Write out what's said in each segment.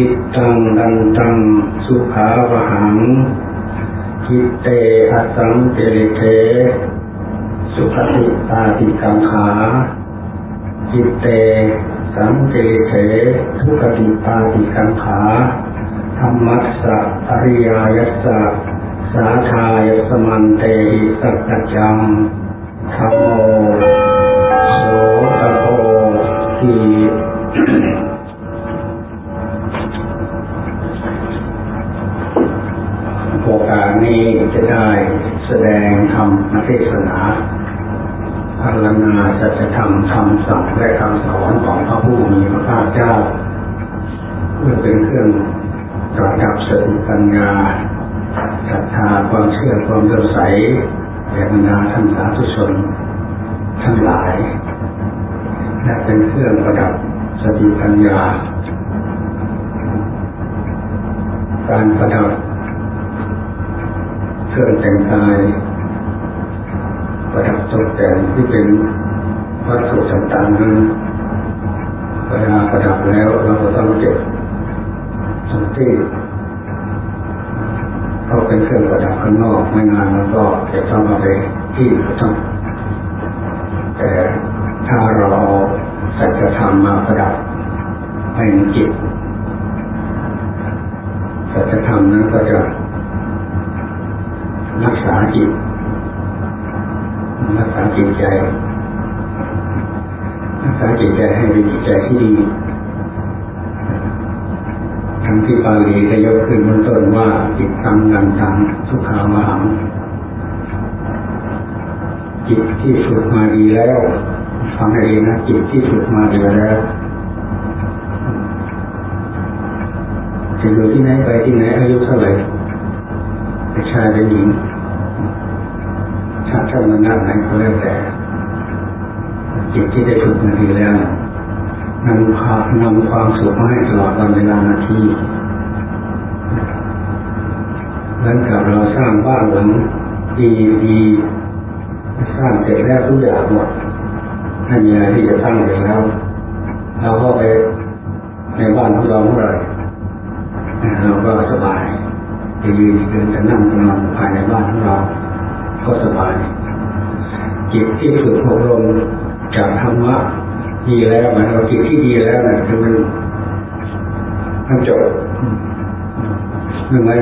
จิตตังดันตังสุขาวหังจิเตอสังเจริเท สุขติตาติกังขาจิตเต สังเจริเทสุขติตาติกังขาธรรมัสสะอริยยัสสะสาธายสมันเตหิสัจจังธรรมโมโสตโพที โอกาสนี้จะได้แสดงธรรมเทศนาพัฒนาสัจธรรมคำสั่งและคำสอนของพระผู้มีพระภาคเจ้า เพื่อเป็นเครื่องประดับสติปัญญาศรัทธาความเชื่อความเลื่อมใสแก่บรรดาท่านสาธุชนทั้งหลาย และเป็นเครื่องประดับสติปัญญา การประดับ เครื่องแต่งกาย ประดับตกแต่งที่เป็นวัตถุต่างๆนั้นเวลาประดับแล้วเราต้องเก็บตรงที่เขาเป็นเครื่องประดับข้างนอกไม่นานแล้วก็จะต้องเอาไปที่ต้องแต่ถ้าเราเอาสัจธรรมมาประดับให้จิตสัจธรรมนั้นก็จะ รักษาจิตรักษาจิตใจ รักษาจิตใจให้เป็นจิตใจที่ดีทั้งที่ปาลีได้ยกขึ้นบนต้นว่าจิตตังนันตังสุขามหังจิตที่ฝึกมาดีแล้วฟังให้ดีนะจิตที่ฝึกมาดีแล้วจะอยู่ที่ไหนไปที่ไหนอายุเท่าไหร่ เป็นชายเป็นหญิงชาติชาติมันหน้าไหนก็แล้วแต่จิตที่ได้ฝึกมาดีแล้วนำพานำความสุขมาให้ตลอดวันเวลานาทีหลังจากเราสร้างบ้านหลังดีดีสร้างเสร็จแล้วทุกอย่างหมดไม่มีอะไรที่จะสร้างเสร็จแล้วเราก็ไปในบ้านของเราเมื่อไหร่เราก็สบาย จะยืนเดินจะนั่งจะนอนภายในบ้านของเรา ก็สบาย จิตที่ฝึกอบรมจากธรรมะดีแล้วหมายถึงจิตที่ดีแล้วนะคือมันมันจบหนึ่งไหม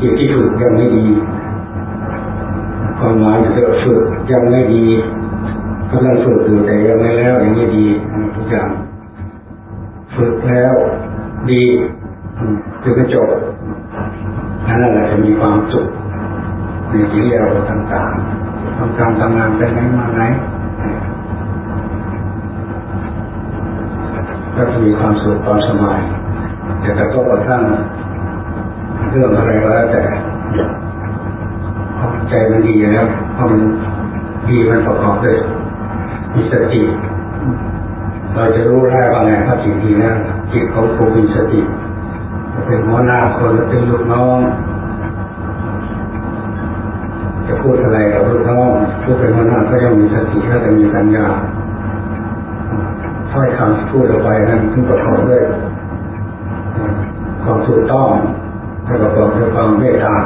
จิตที่ฝึกยังไม่ดีความหมายคือฝึกยังไม่ดีกำลังฝึกอยู่แต่ยังไม่แล้วยังไม่ดีทุกอย่างฝึกแล้วดีคือจะจบ นั่นแหละจะมีความสุขในชีวิตเราต่างๆทำการทำงานไปไหนมาไหนก็จะมีความสุขความสบายแต่กระทบกระทั่งเรื่องอะไรก็แล้วแต่ใจมันดีแล้วพรามันดีมันประกอบด้วยมีสติ เราจะรู้ได้ว่าไงถ้าจิตดีแล้วจิตเของมีสติ เป็นหัวหน้าคนและเป็นลูกน้อง จะพูดอะไรกับลูกน้องพูดเป็นหัวหน้าก็ยังมีสติถ้าจะมีปัญญาถ้อยคำพูดออกไปนั้นขึ้นประกอบด้วยความถูกต้องและประกอบด้วยความเมตตา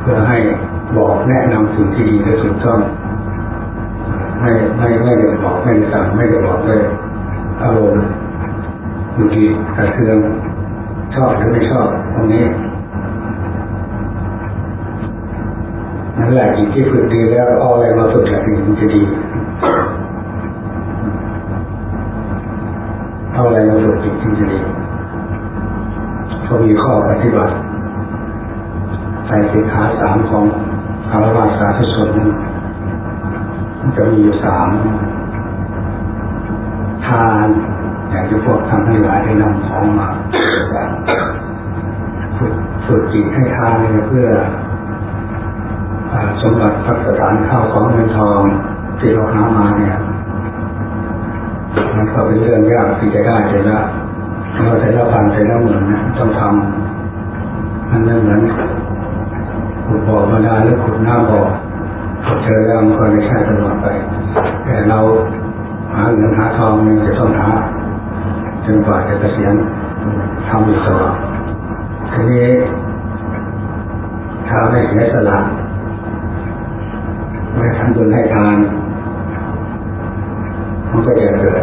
เพื่อให้บอกแนะนำสิ่งที่ดีและถูกต้องไม่ไม่ไม่ได้บอกไม่ได้สั่งไม่ได้บอกเลยอารมณ์อยู่ดีกระเทือน ชอบหรือไม่ชอบตรงนี้นั่นแหละจิตที่ฝึกดีแล้วเอาอะไรมาฝึกแบบนี้มันจะดีเอาอะไรมาฝึกจิตที่จะดีเขามีข้อปฏิบัติใส่สิขาสามของคารวะสาธุชนมันจะมีอยู่สามทาน อยากจะพวกทำให้หลายได้นำของมาฝึกฝึกจิตให้ทานเพื่อสมบัติพัฒฐานข้าวของเงินทองที่เราหามาเนี่ยมันก็เป็นเรื่องยากที่จะได้แต่ละเราแต่ละพันแต่ละหมื่นนะต้องทำมันไม่เหมือนขุดบ่อมาได้หรือขุดหน้าบ่อเจอแล้วมันก็ไม่ใช่ตลอดไป แต่เราหาเงินหาทองเนี่ยจะต้องหา จนกว่าจะเกษียณทำอยู่ตลอดทีนี้ถ้าไม่เสียสละไม่ทำบุญให้ทานมันก็จะเกิด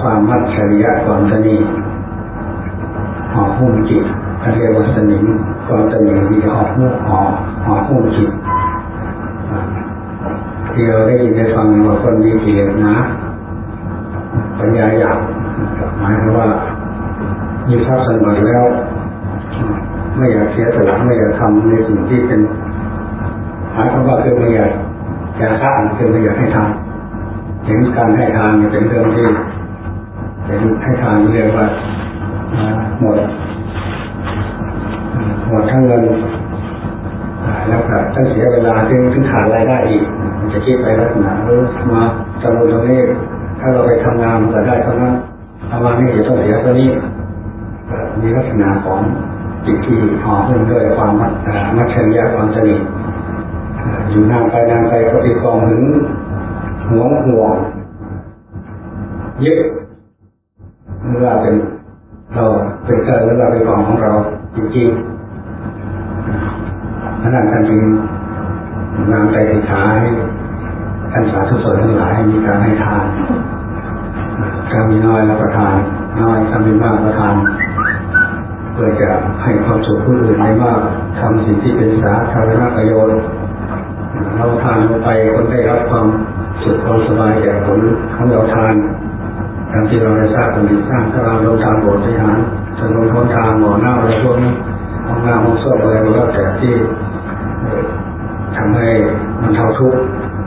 ความมัจฉริยะความตนีห่อหุ้มจิตเขาเรียกว่าสนิมความตนีมีห่อหุ้มห่อห่อหุ้มจิตที่เราได้ยินได้ฟังว่าคนมีกิเลสนะปัญญาหยาบ หมายถึงว่ามีทรัพย์สมบัติแล้ว ไม่อยากเสียสละไม่อยากทำในสิ่งที่เป็นหมายความว่าคือไม่อยากจะสร้าคือไม่อยากให้ทำเห็นการให้ทานเป็นเรื่องที่เป็นให้ทานเรียกว่าหมดหมดทั้งเงินแล้วก็ต้องเสียเวลาที่ถึงขาดรายได้อีกจะคิดไปลักษณะหรือมาจำนวนตรงนี้ถ้าเราไปทำงานมันก็ได้เท่านั้น ทำงานนี้จะต้องเสียตัวนี้มีลักษณะของจิตที่ห่อหุ้มด้วยความมัจฉริยะความสนิทอยู่นานไปนานไปก็ติดกองถึงหวงห่วงยึดเมื่อเป็นเราเป็นเกิดแล้วเราเป็นของของเราจริงๆนั่นท่านจึงนำใจติดขาให้ท่านสาธุชนทั้งหลายมีการให้ทาน ถ้ามีน้อยแล้วประทานน้อยถ้ามีมากประทานเพื่อจะให้ความสุขผู้อื่นได้มากทำสิ่งที่เป็นสาธารณประโยชน์เราทานลงไปคนได้รับความสุขความสบายจากผลของเราทานตามที่เราได้ทราบกันดีสร้างถ้าเราลงทานโบสถ์ที่หารถนนคนทางหมอหน้าอะไรพวกนี้ห้องน้ำห้องส้วมอะไรก็แล้วแต่ที่ทำให้มันเท่าทุกข์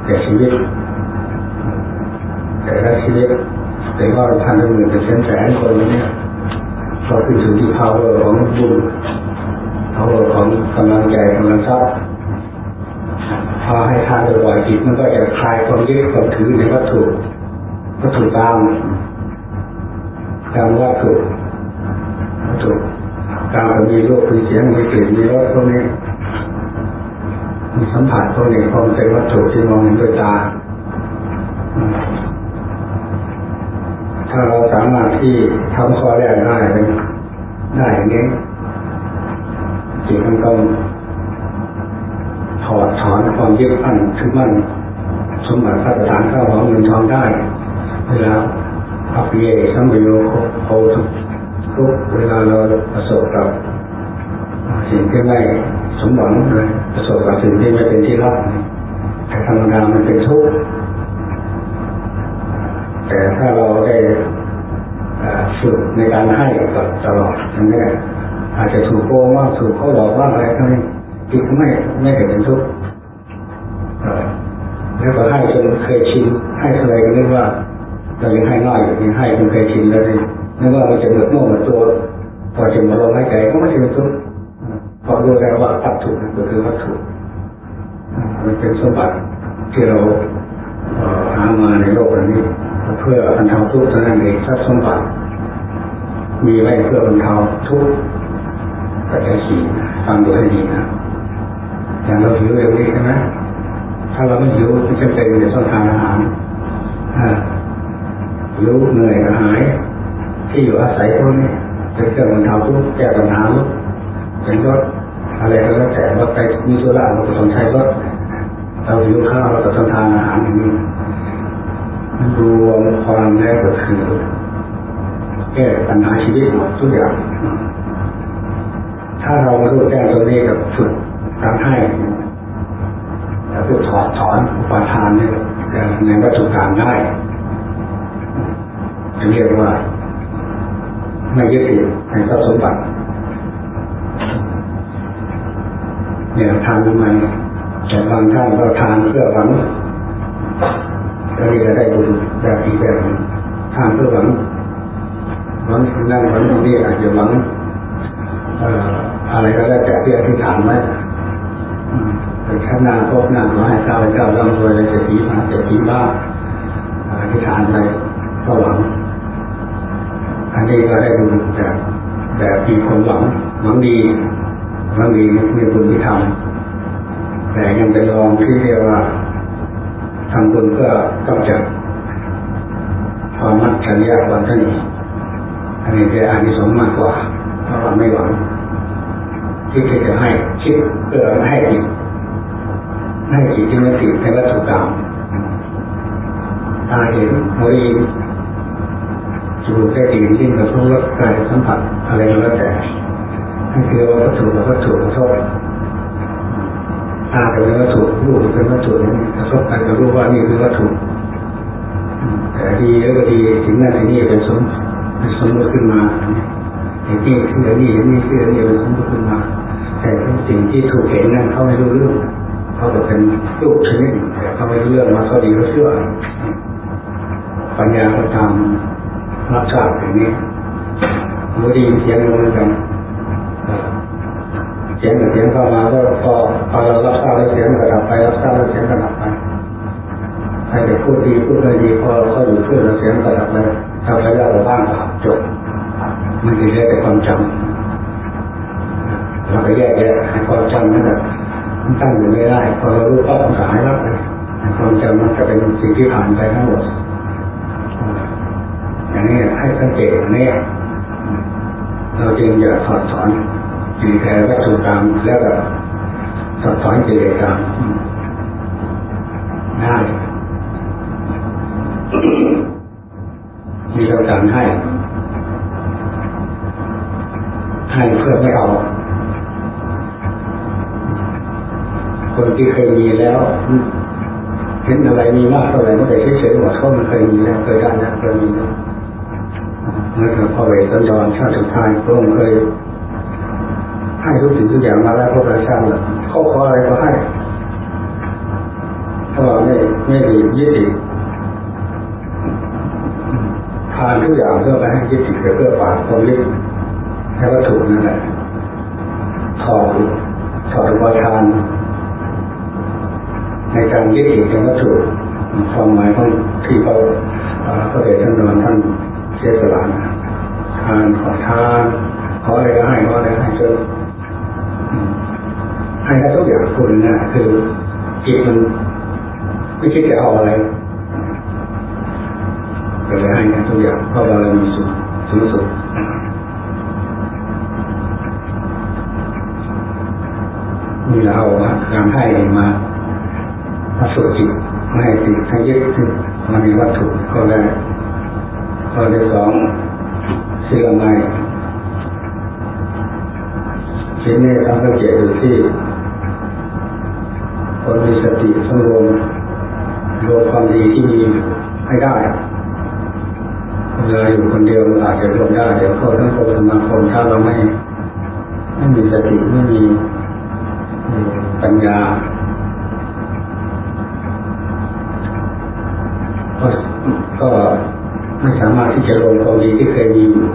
แก่ชีวิตแต่ละชีวิต แต่ว่าพันหมื่นเป็นแสนแสนคนนี้ก็คือถึงที่ power ของบุญ power ของกำลังใจกำลังทรัพย์พอให้ทานบ่อยๆจิตมันก็จะคลายความยึดความถือในวัตถุวัตถุตามตามวัตถุวัตถุตามมีรูปมีเสียงมีกลิ่นมีรสพวกนี้มีสัมผัสพวกนี้พอมเป็นวัตถุที่มองเห็นด้วยตา ถ้าเราสามารถที่ทำข้อแรกได้ได้อย่างนี้จิตมันต้องถอดถอนความยึดมั่นถือมั่นสมบัติพัฒฐานข้าวของเงินทองได้เวลาอัปเยสัมโยโคทุกทุกเวลาเราประสบกับสิ่งที่ไม่สมหวังเลยประสบกับสิ่งที่ไม่เป็นที่รักแต่ธรรมดามันเป็นทุกข์ แต่ถ้าเราได้ฝึกในการให้กับตลอดนั่นอาจจะถูกโกงว่าถูกเขาหลอกว่าอะไรก็ไม่จิตไม่ไม่เห็นเป็นทุกข์แล้วก็ให้จนเคยชินให้เคยก็นึกว่าเรายังให้น้อยอยู่ยังให้จนเคยชินแล้วนี่นึกว่ามันจะเหมือนโม่เหมือนตัวพอถึงมาลงให้ใจก็ไม่ใช่เป็นทุกข์พอรู้แล้วว่าวัตถุนั่นก็คือวัตถุมันเป็นสมบัติที่เราหามาในโลกนี้ เพื่อบรรเทาทุกข์ทานั้นเองทรัพย์สมบัติ มีไว้เพื่อบรรเทาทุกข์ปัจจัยสี่ฟังดูให้ดีนะอย่างเราหิวเร็วนี้ใช่ไหมถ้าเราไม่หิวไม่จำเป็นจะต้องทานอาหารหิวเหนื่อยกระหาย ที่อยู่อาศัยพวกนี้เป็นเครื่องบรรเทาทุกข์แก้ปัญหาเป็นรถอะไรก็แล้วแต่รถไปมีสุราเราก็ต้องใช้รถเราหิวข้าวเราก็ต้องทานอาหารอย่างนี้ รวมความแล้วก็คือแก้ปัญหาชีวิตหมดทุกอย่าง ถ้าเรามารู้แจ้งตรงนี้กับฝึกการให้แล้วก็ถอดถอนอุปทานเนี่ยในวัตถุกรรมได้จะเรียกว่า ไม่ยึดติดในทรัพย์สมบัติเนี่ยทานทำไมแต่บางท่านก็ทานเพื่อหวัง ก็เรียกได้บุญแบบอีกแบบทานเพื่อหวังหวังนั่นหวังนี่อาจจะหวังอะไรก็แล้วแต่ที่อธิษฐานไว้แต่ข้างหน้าพบหน้าขอให้ข้าเจ้าร่ำรวยเลยเศรษฐีมาเศรษฐีบ้าอธิษฐานไปก็หวัง อันนี้ก็ได้ดูจากแบบมีคนหวังหวังดีหวังดีมีบุญที่ทำแต่ยังเป็นรองที่เรียกว่า ทำบุญเพื่อกำจัดความมักชันยากความสนิทอันนี้จะอานิสงส์มากกว่าเพราะเราไม่หวังที่จะให้คิดเพื่อให้จิตให้จิตที่ไม่ติดในวัตถุกรรมตาเห็นหูได้ยินจูบได้ดียิ่งกับทุกรสกายสัมผัสอะไรก็แล้วแต่นั่นคือว่าวัตถุกับวัตถุกระทบ ตาเป็นวัตถุรูปเป็นวัตถุกระทบกันก็รู้ว่านี่คือวัตถุ แต่ดีแล้วก็ดีถึงนั่นถึงนี่เป็นสมเป็นสมมติขึ้นมาเห็นนี่คืออันนี้เห็นนี่คืออันนี้เป็นสมมติขึ้นมา แต่สิ่งที่ถูกเห็นนั่นเขาไม่รู้เรื่องเขาจะเป็นรูปชนิดแต่เขาไม่รู้เรื่องมาเขาดีเขาเชื่อปัญญาก็ตามรับทราบอย่างนี้เมื่อดีเสียงเหมือนกัน เสียงกับเสียงเข้ามาก็พอพอเรารับทราบแล้วเสียงก็ดับไปรับทราบแล้วเสียงก็ดับไปใครจะพูดดีพูดไม่ดีพอเขาก็อยู่เพื่อเสียงก็ดับไปทำไปแล้เราบ้างจบมันคือแค่แต่ความจำเราไปแยกแยะให้ความจำนั่นแหละมันตั้งอยู่ไม่ได้พอเรารู้ก็มันหายแล้วความจำมันจะเป็นสิ่งที่ผ่านไปทั้งหมดอย่างนี้ให้สังเกตอันนี้เราจึงจะถอดถอน ตแท้วัตถุกรรมแล้วก็ถอดถอนกิเลสกรรมง่ายมีเราการให้ ให้เพื่อไม่เอา คนที่เคยมีแล้วเห็นอะไรมีมากเท่าไหร่ไม่ได้เฉยๆหมดเขามันเคยมีแล้วเคยได้แล้วเคยมีแล้วเมื่อพ่อเวสัญญรชาติสุดท้ายพระองค์เคย ให้ทุกสิ่งทุกอย่างมาแล้วพระราชาเลยเขาขออะไรก็ให้ถ้าเราไม่ไม่ดียึดติดทานทุกอย่างเพื่อไปให้ยึดติดเพื่อฝากความยึดแค่วัตถุนั่นแหละถอดถอดอุปทานในการยึดติดในวัตถุความหมายของที่เขาพระเดชท่านนอนท่านเสียสละทานขอทานขออะไรก็ให้ขออะไรให้จน ให้ได้ทุกอย่างคุณนะคือจิตมันไม่คิดจะเอาอะไรก็เลยให้กันทุกอย่างเพราะเรามีสุขสูงสุดมีเราการให้มามาฝึกจิตไม่ให้ติดให้ยึดติดมันมีวัตถุก็ได้ข้อที่สองสิ่งใหม่ชิ้นนี้ทำให้เกิดอยู่ที่ คนมีสติสำรวมรวมความดีที่มีให้ได้เวลาอยู่คนเดียวอาจจะรวมได้เดี๋ยวเขาทั้งโคสมาคมถ้าเราไม่ไม่มีสติไม่มีปัญญาก็ก็ไม่สามารถที่จะลงความดีที่เคยมีอยู่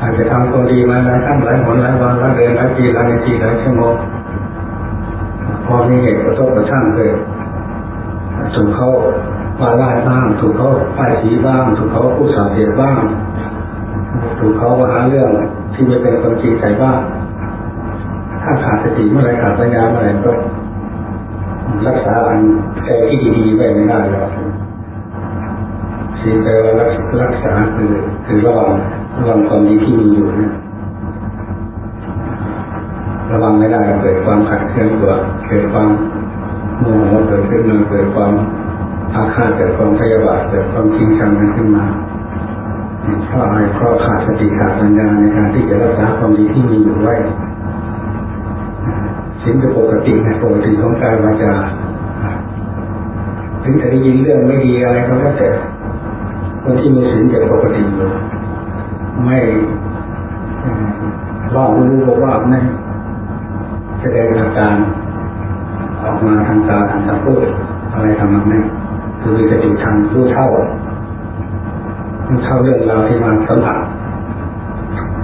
อาจจะทำความดีมาหลายครั้งหลายหนหลายวันหลายเดือนหลายปีหลายนาทีหลายชั่วโมง พอมีเหตุกระทบกระทั่งเกิดถูกเขาปาล่าบ้าง ถูกเขาป้ายสีบ้าง ถูกเขาพูดสาเหตุบ้าง ถูกเขาหาเรื่องที่ไม่เป็นความจริงใส่บ้าง ถ้าขาดสติเมื่อไรขาดปัญญาเมื่อไรก็รักษาอันใจที่ดีๆไว้ไม่ได้หรอกสิ่งแปลว่ารักษาคือคือระวังระวังความดีที่มีอยู่เนี่ย ระวังไม่ได้เกิดความขัดเคืองตัวเกิดความโมโหเกิดขึ้นมาเกิดความอาฆาตเกิดความพยาบาทเกิดความชิงชังกันขึ้นมาเพราะอะไรเพราะขาดสติขาดปัญญาในการที่จะรักษาความดีที่มีอยู่ไว้สิ่งปกติในปกติของกายวาจาถึงจะได้ยินเรื่องไม่ดีอะไรก็แล้วแต่คนที่มีศีลจะปกติอยู่ไม่ว่างรู้บอกว่าไม่ แสดงอาการออกมาทางตาทางตาพูดอะไรทำมันไม่คือมีสติทางรู้เท่ารู้เท่าเรื่องราวที่มาสัมผัส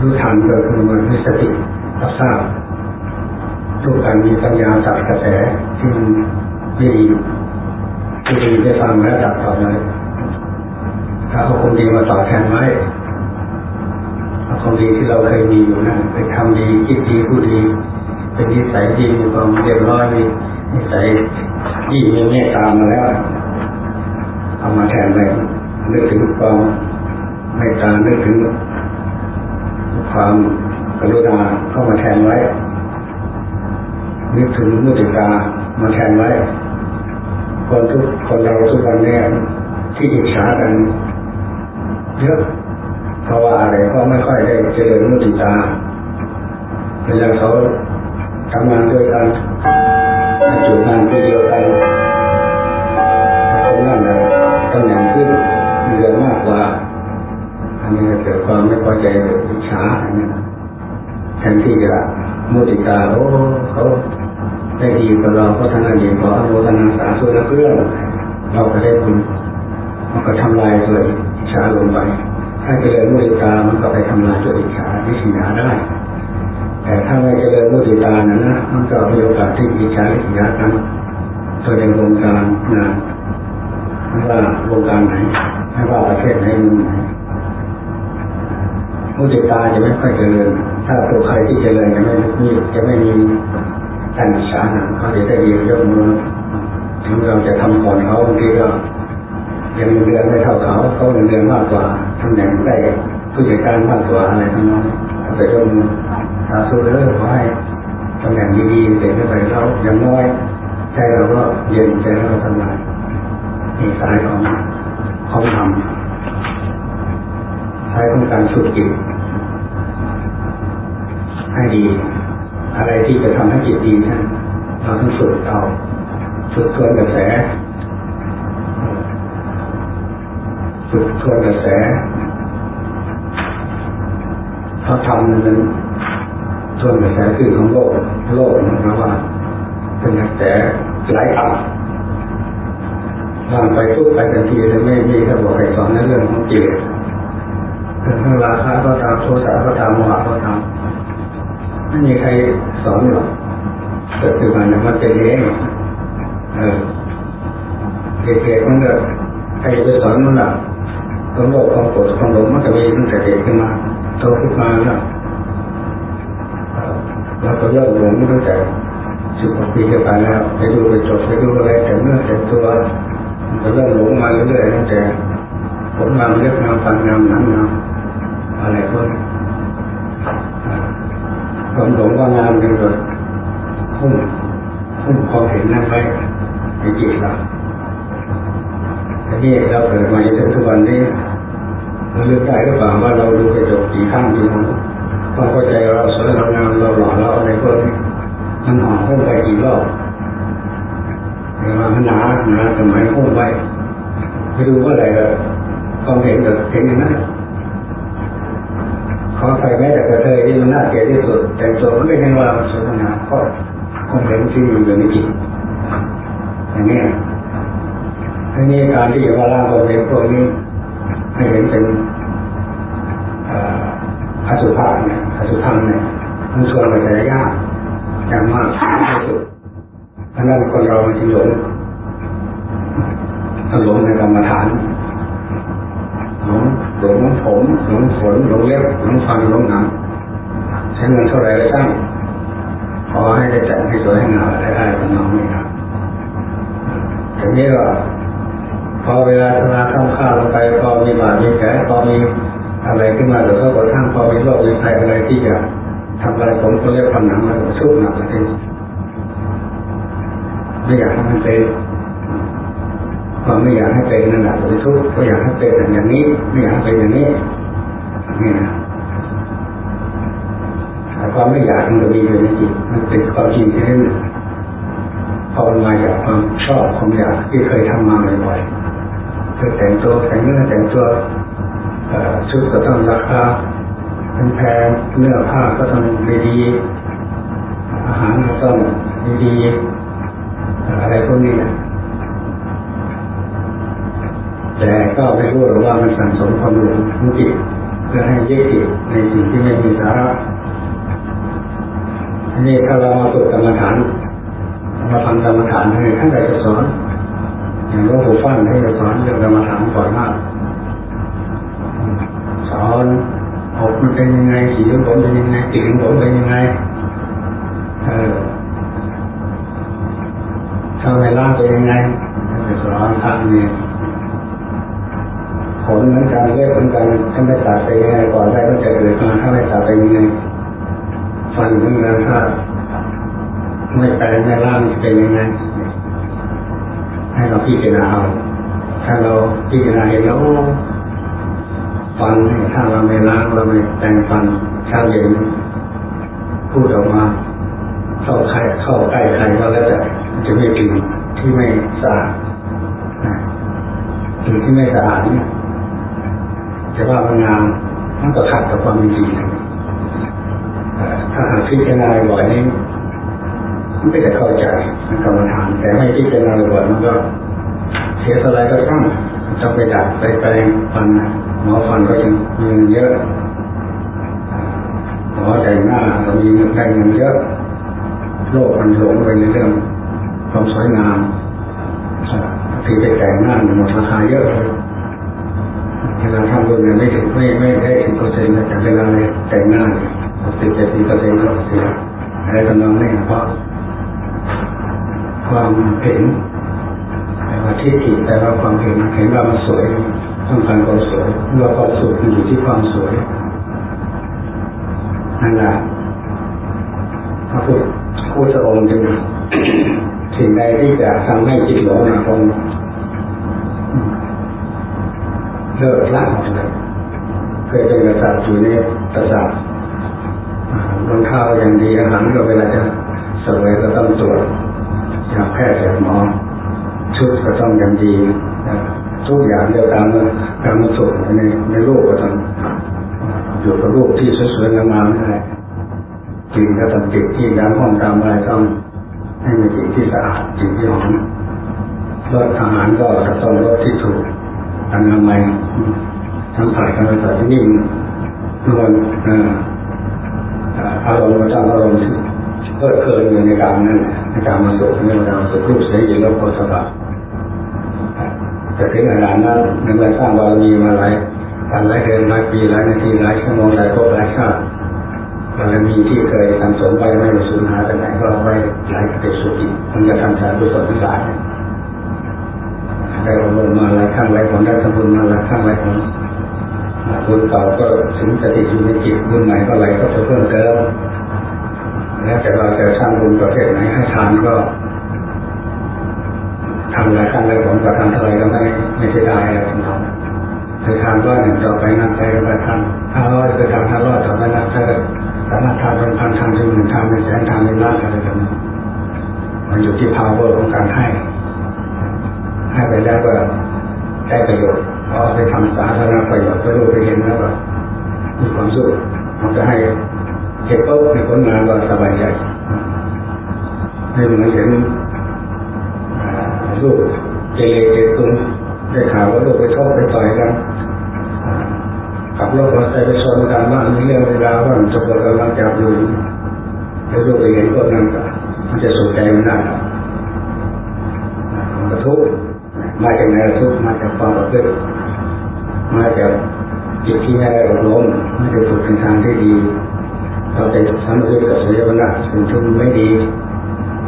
รู้ทันก็คือมันมีสติรับทราบทุกการมีปัญญาจับกระแสที่มันไม่ดีที่ดีได้ฟังแล้วจับต่อเลยถ้าเอาคนดีมาต่อแทนไว้เอาคนดีที่เราเคยมีอยู่นั่นไปทำดีคิดดีพูดดี เป็นนิสัยดีมีความเรียบร้อยมีนิสัยที่มีเมตตามาแล้วเอามาแทนเลยนึกถึงความเมตตานึกถึงความกรุณาเข้ามาแทนไว้ นึกถึงมุติตามาแทนไว้ คนทุกคนเราทุกวันนี้ที่อิจฉากันเยอะเพราะว่าอะไรก็ไม่ค่อยได้เจริญมุติตาเวลาเขา ทำงานด้วยกันจุดงานที่เดียวกันเขานั่นแหละตำแหน่งขึ้นเดือนมากกว่า อันนี้เกิดความไม่พอใจเกิดอิจฉาอันนี้แทนที่จะมุติตาโอ้เขาได้ดีกับเราก็ทำงานดีขออนุโมทนาสาธุนะเพื่อนเราก็ได้บุญมันก็ทำลายตัวอิจฉาลงไป ถ้าเจริญมุติตามันก็ไปทำลายตัวอิจฉาวิสิยาได้ แต่ถ้าไม่เจริญมุติตานะนะมันก็มีโอกาสที่อิจฉาวิสิยากันตัวในวงการงานไม่ว่าวงการไหนไม่ว่าประเทศไหนมุมไหนมุติตาจะไม่ค่อยเจริญ ถ้าตัวใครที่เจริญจะไม่มีจะไม่มีการอิจฉานะเขาจะได้ดียกมือถึงเราจะทำก่อนเขาบางทีก็ยังเดือนไม่เท่าเขาเขาเงินเดือนมากกว่าตำแหน่งได้ผู้จัดการมากกว่าอะไรทั้งนั้น แต่ยกมือสาธุเลยขอให้ตำแหน่งดีๆเด็กไปเขาอย่างน้อยใจเราก็เย็นใจเราทำงานมีสายของของทำสายของการฝึกจิตให้ดี อะไรที่จะทำให้จิตดีนั่นเราต้องฝึกเอาฝึกทวนกระแสฝึกทวนกระแส ราะทำนั้นทวนกระแสคือของโลกโลกนะว่า เป็นกระแสไหลอับวางไปทุกไปทันทีเลยไม่มีใครบอกใครสอนในเรื่องของจิตเรื่องราคาก็ตามโทสะก็ตามโมหะก็ตามไม่มีใครสอนหรอกเกิดขึ้นมาเนี่ยมันเป็นเองเออเด็กๆมันก็ใครจะไปสอนมันล่ะความโลภความโกรธความหลงมันจะมีตั้งแต่เด็กขึ้นมา โตขึ้นมาแล้วเราก็ย่อหลงตั้งแต่สิบกว่าปีจะไปแล้วไปดูไปจบไปดูอะไรแต่เมื่อแต่ตัวก็เริ่มหลงมาเรื่อยๆตั้งแต่ผลงานเลือกงานฟันงานหนังงานอะไรพวกนี้ความหลงว่างานเป็นตัวหุ้มหุ้มความเห็นนั่นไปในจิตเราทีนี้เราเกิดมาจนถึงทุกวันนี้ เราเลือกได้หรือเปล่าว่าเราดูกระจกกี่ข้างกี่หูความเข้าใจเราสวยเรางามเราหล่อเราอะไรพวกนี้มันห่อหุ้มไปกี่รอบเวลามันหนาหนาสมัยหุ้มไปไปดูว่าอะไรก็ความเห็นแบบเห็นอย่างนั้นขอใส่แม้แต่กระเทยที่มันน่าเกลียดที่สุด แต่งตัวมันไม่เห็นว่ามันสวยงามเพราความเห็นที่อยู่ในจิตอย่างนี้ทีนี้การที่จะมาล่างความเห็นพวกนี้ ให้เห็นเป็นอสุภะเนี่ยอสุพังเนี่ยมันชวนไปแต่ยากอย่างมากที่สุดอันนั้นคนเรามันจึงหลงหลงในกรรมฐานหลงหลงผมหลงขนหลงเล็บหลงฟันหลงหนังใช้เงินเท่าไรก็ช่างขอให้ได้แต่งให้สวยให้งามได้ได้เป็นน้องนี่ครับอย่างนี้ก็ พอเวลาทำงานข้ามข้าวลงไปพอมีบาดมีแผลพอมีอะไรขึ้นมาเดี๋ยวก็กระทั่งพอมีโรคมีภัยอะไรที่จะทำอะไรผมก็เรียกฟันหนังมาชุบหนักเลยไม่อยากให้มันเป็นความไม่อยากให้เป็นนั่นแหละเป็นทุกข์ก็อยากให้เป็นอย่างนี้ ไม่อยากให้เป็นอย่างนี้นี่นะแต่ความไม่อยากมันจะมีอยู่ในจิตมันเป็นความจริงที่นั่นพอมันมาจากความชอบความอยากที่เคยทำมาบ่อยๆเคย แต่งตัวแต่งเนื้อแต่งตัวชุดก็ต้องราคาแพงเนื้อผ้าก็ต้องดีๆอาหารก็ต้องดีๆอะไรพวกนี้แต่ก็ไม่รู้หรือว่ามันสั่งสมความหลงของจิตเพื่อให้ยึดติดในสิ่งที่ไม่มีสาระนี่ถ้าเรามาฝึกกรรมฐานมาทำกรรมฐานให้ท่านจะสอน อย่างหลวงปู่ฟั่นให้สอนเรื่องกรรมฐานก่อนมากสอนอกมันเป็นยังไงสีของผมเป็นยังไงติของผมเป็นยังไงเออทำเวลาเป็นยังไงจะสอนท่านเนี่ยผลเหมือนกันเรียกเหมือนกันถ้าไม่ตัดไปยังไงก่อนได้ก็จะเกิดมาถ้าไม่ตัดไปยังไงฟันเหมือนกันถ้าไม่แปลงไม่ล่างจะเป็นยังไง ให้เราพิจารณาเอาถ้าเราพิจารณาเห็นแล้วฟันถ้าเราไม่ล้างเราไม่แต่งฟันเช้าเย็นพูดออกมาเข้าใครเข้าใกล้ใครก็แล้วแต่จะไม่กลิ่นที่ไม่สะอาดกลิ่นที่ไม่สะอาดเนี่ยจะว่ามันงามมันก็ขัดกับความจริงถ้าหากพิจารณาบ่อยนี้ มันก็จะเข้าใจในกรรมฐาน แต่ไม่พิจารณาบ่อยมันก็เสียสลายก็ต้องต้องไปดัดไปแปลงฟันหมอฟันก็ยังมีเงินเยอะหมอแต่งหน้าเรามีเงินได้เงินเยอะโลกมันหลงไปในเรื่องความสวยงามที่ไปแต่งหน้าหมดราคาเยอะเวลาทำบุญเนี่ยไม่ถึงไม่ไม่ได้ถึงเปอร์เซ็นต์แต่เวลาแต่งหน้าสิบเจ็ดสิบเปอร์เซ็นต์ก็เสียอะไรทำนองนี้เพราะ ความเห็นแต่ว่าทิฏฐิแต่ว่าความเห็นเห็นว่ามันสวยต้องการความสวยเมื่อความสุขมันอยู่ที่ความสวยนั่นแหละพระพุทธพุทธองค์จึงสิ่งใดที่จะทำให้จิตหลงนะคงเลิกละหมดเลยเคยเป็นกษัตริย์อยู่ในกษัตริย์รองเท้าอย่างดีอาหารก็เวลาจะ สวยก็ต้องตรวจจากแพทย์จากหมอ ชุดก็ต้องย่างดีทุกอย่างเดียวตามตามสุขในในโลกก็ต้องอยู่กับรูปที่สวยๆงามๆนั่นแหละกินก็ต้องติดที่ร้านห้องตามอะไรต้องให้มีสิ่งที่สะอาดสิ่งที่หอมรสอาหารก็จะต้องรสที่ถูกอนามัยทั้งผ่ายกันไปแต่ที่นิ่มนวลอารมณ์ก็ต้องอารมณ์ เพลิดเพลินอยู่ในการนั้นในการมาสุขในการสุขรูปเสียงยินรสโผฏฐัพแต่ถึงขนาดนั้นในเมื่อสร้างบารมีมาหลายวันหลายเดือนหลายปีหลายนาทีหลายชั่วโมงหลายภพหลายชาติบารมีที่เคยสังสมไว้ไม่สูญหายไปไหนก็ไว้ไหลไปสู่อีกมันจะทำสารกุศลทั้งหลายได้อบรมมาหลายครั้งหลายผลได้ทำบุญมาหลายครั้งหลายผลบุญเก่าก็ถึงจะติดอยู่ในจิตบุญใหม่ก็ไหลก็จะเพิ่มเติม แล้วแต่เราจะสร้างบุญประเภทไหนให้ทานก็ทำหลายครั้งหลยผลก็ทำเท่าไรก็ไม่ไม่เสียดายอะไรทั้งนั้นเคยทำร้อยหนึ่งต่อไปนับไปก็ไปทำห้าร้อยเคยทำห้าร้อยต่อไปนับถ้าเกิดสามารถทำเป็นพันทำเป็นหมื่นทำเป็นแสนทำเป็นล้านอะไรแบบนี้มันอยู่ที่ power ของการให้ ให้ไปแล้วก็ได้ประโยชน์พอไปทำสาธารณประโยชน์ไปรู้ไปเห็นแล้วก็มีความสุขมันจะให้ เก็บปุ๊บในผลงานก็สบายใจไม่เหมือนเห็นลูกเจเลเจตุนได้ข่าวว่าลูกไปชอบไปต่อยกันขับรถมอเตอร์ไซค์ไปชนกันบ้างมีเรื่องเวลาว่าจะเกิดกำลังจับอยู่แล้วลูกไปเห็นพวกนั้นก็มันจะสุขใจมันได้มันกระทุกมาจากไหนทุกมาจากความประพฤติมาจากจิตที่ไม่ได้อบรมไม่ได้ฝึกในทางที่ดี เราไปทำด้วยกับเสียวนาเป็นทุนไม่ดี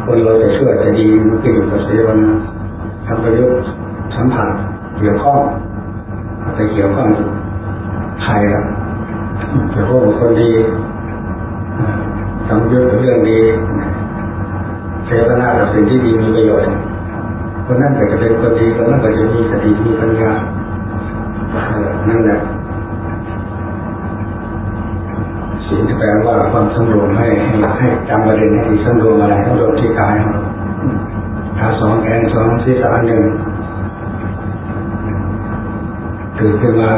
คนเราจะช่วยจะดีมันก็อยู่กับเสียวนาทำประโยชน์สัมผัสเกี่ยวข้อง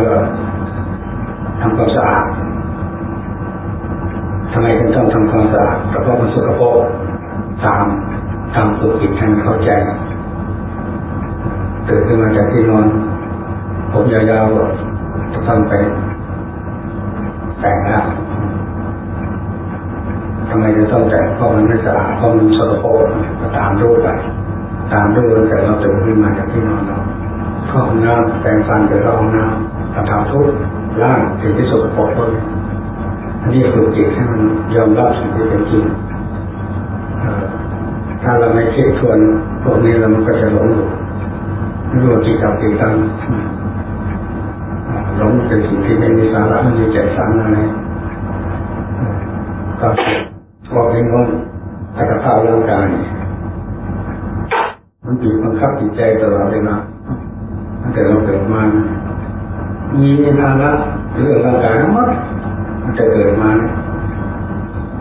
ก็ทำความสะอาดทำไมถึงต้องทำความสะอาดเพราะมันสกปรกตามตามตัวจิตให้เข้าใจตื่นขึ้นมาจากที่นอนผมยาวๆก็จะต้องไปแต่งหน้าทำไมจะต้องแต่งเพราะมันไม่สะอาดเพราะมันสกปรกก็ตามรูปไปตามรูปแต่เราตื่นขึ้นมาจากที่นอนเราเข้าห้องน้ำแปรงฟันไปเข้าห้องน้ำ กระทำทุกร่างสิ่งที่สกปรกพวกนี้อันนี้ฝึกจิตให้มันยอมรับสิ่งที่เป็นจริงถ้าเราไม่คิดทวนพวกนี้เรามันก็จะหลงอยู่ไม่รู้กี่กับกี่ตังหลงเป็นสิ่งที่ไม่มีสาระไม่มีใจสารอะไรก็บอกให้งงอัตภาพร่างกายมันบีบบังคับจิตใจตลอดเวลาตั้งแต่เราเกิดมา มีภาระเรื่องร่างกายทั้งหมดมันจะเกิดมา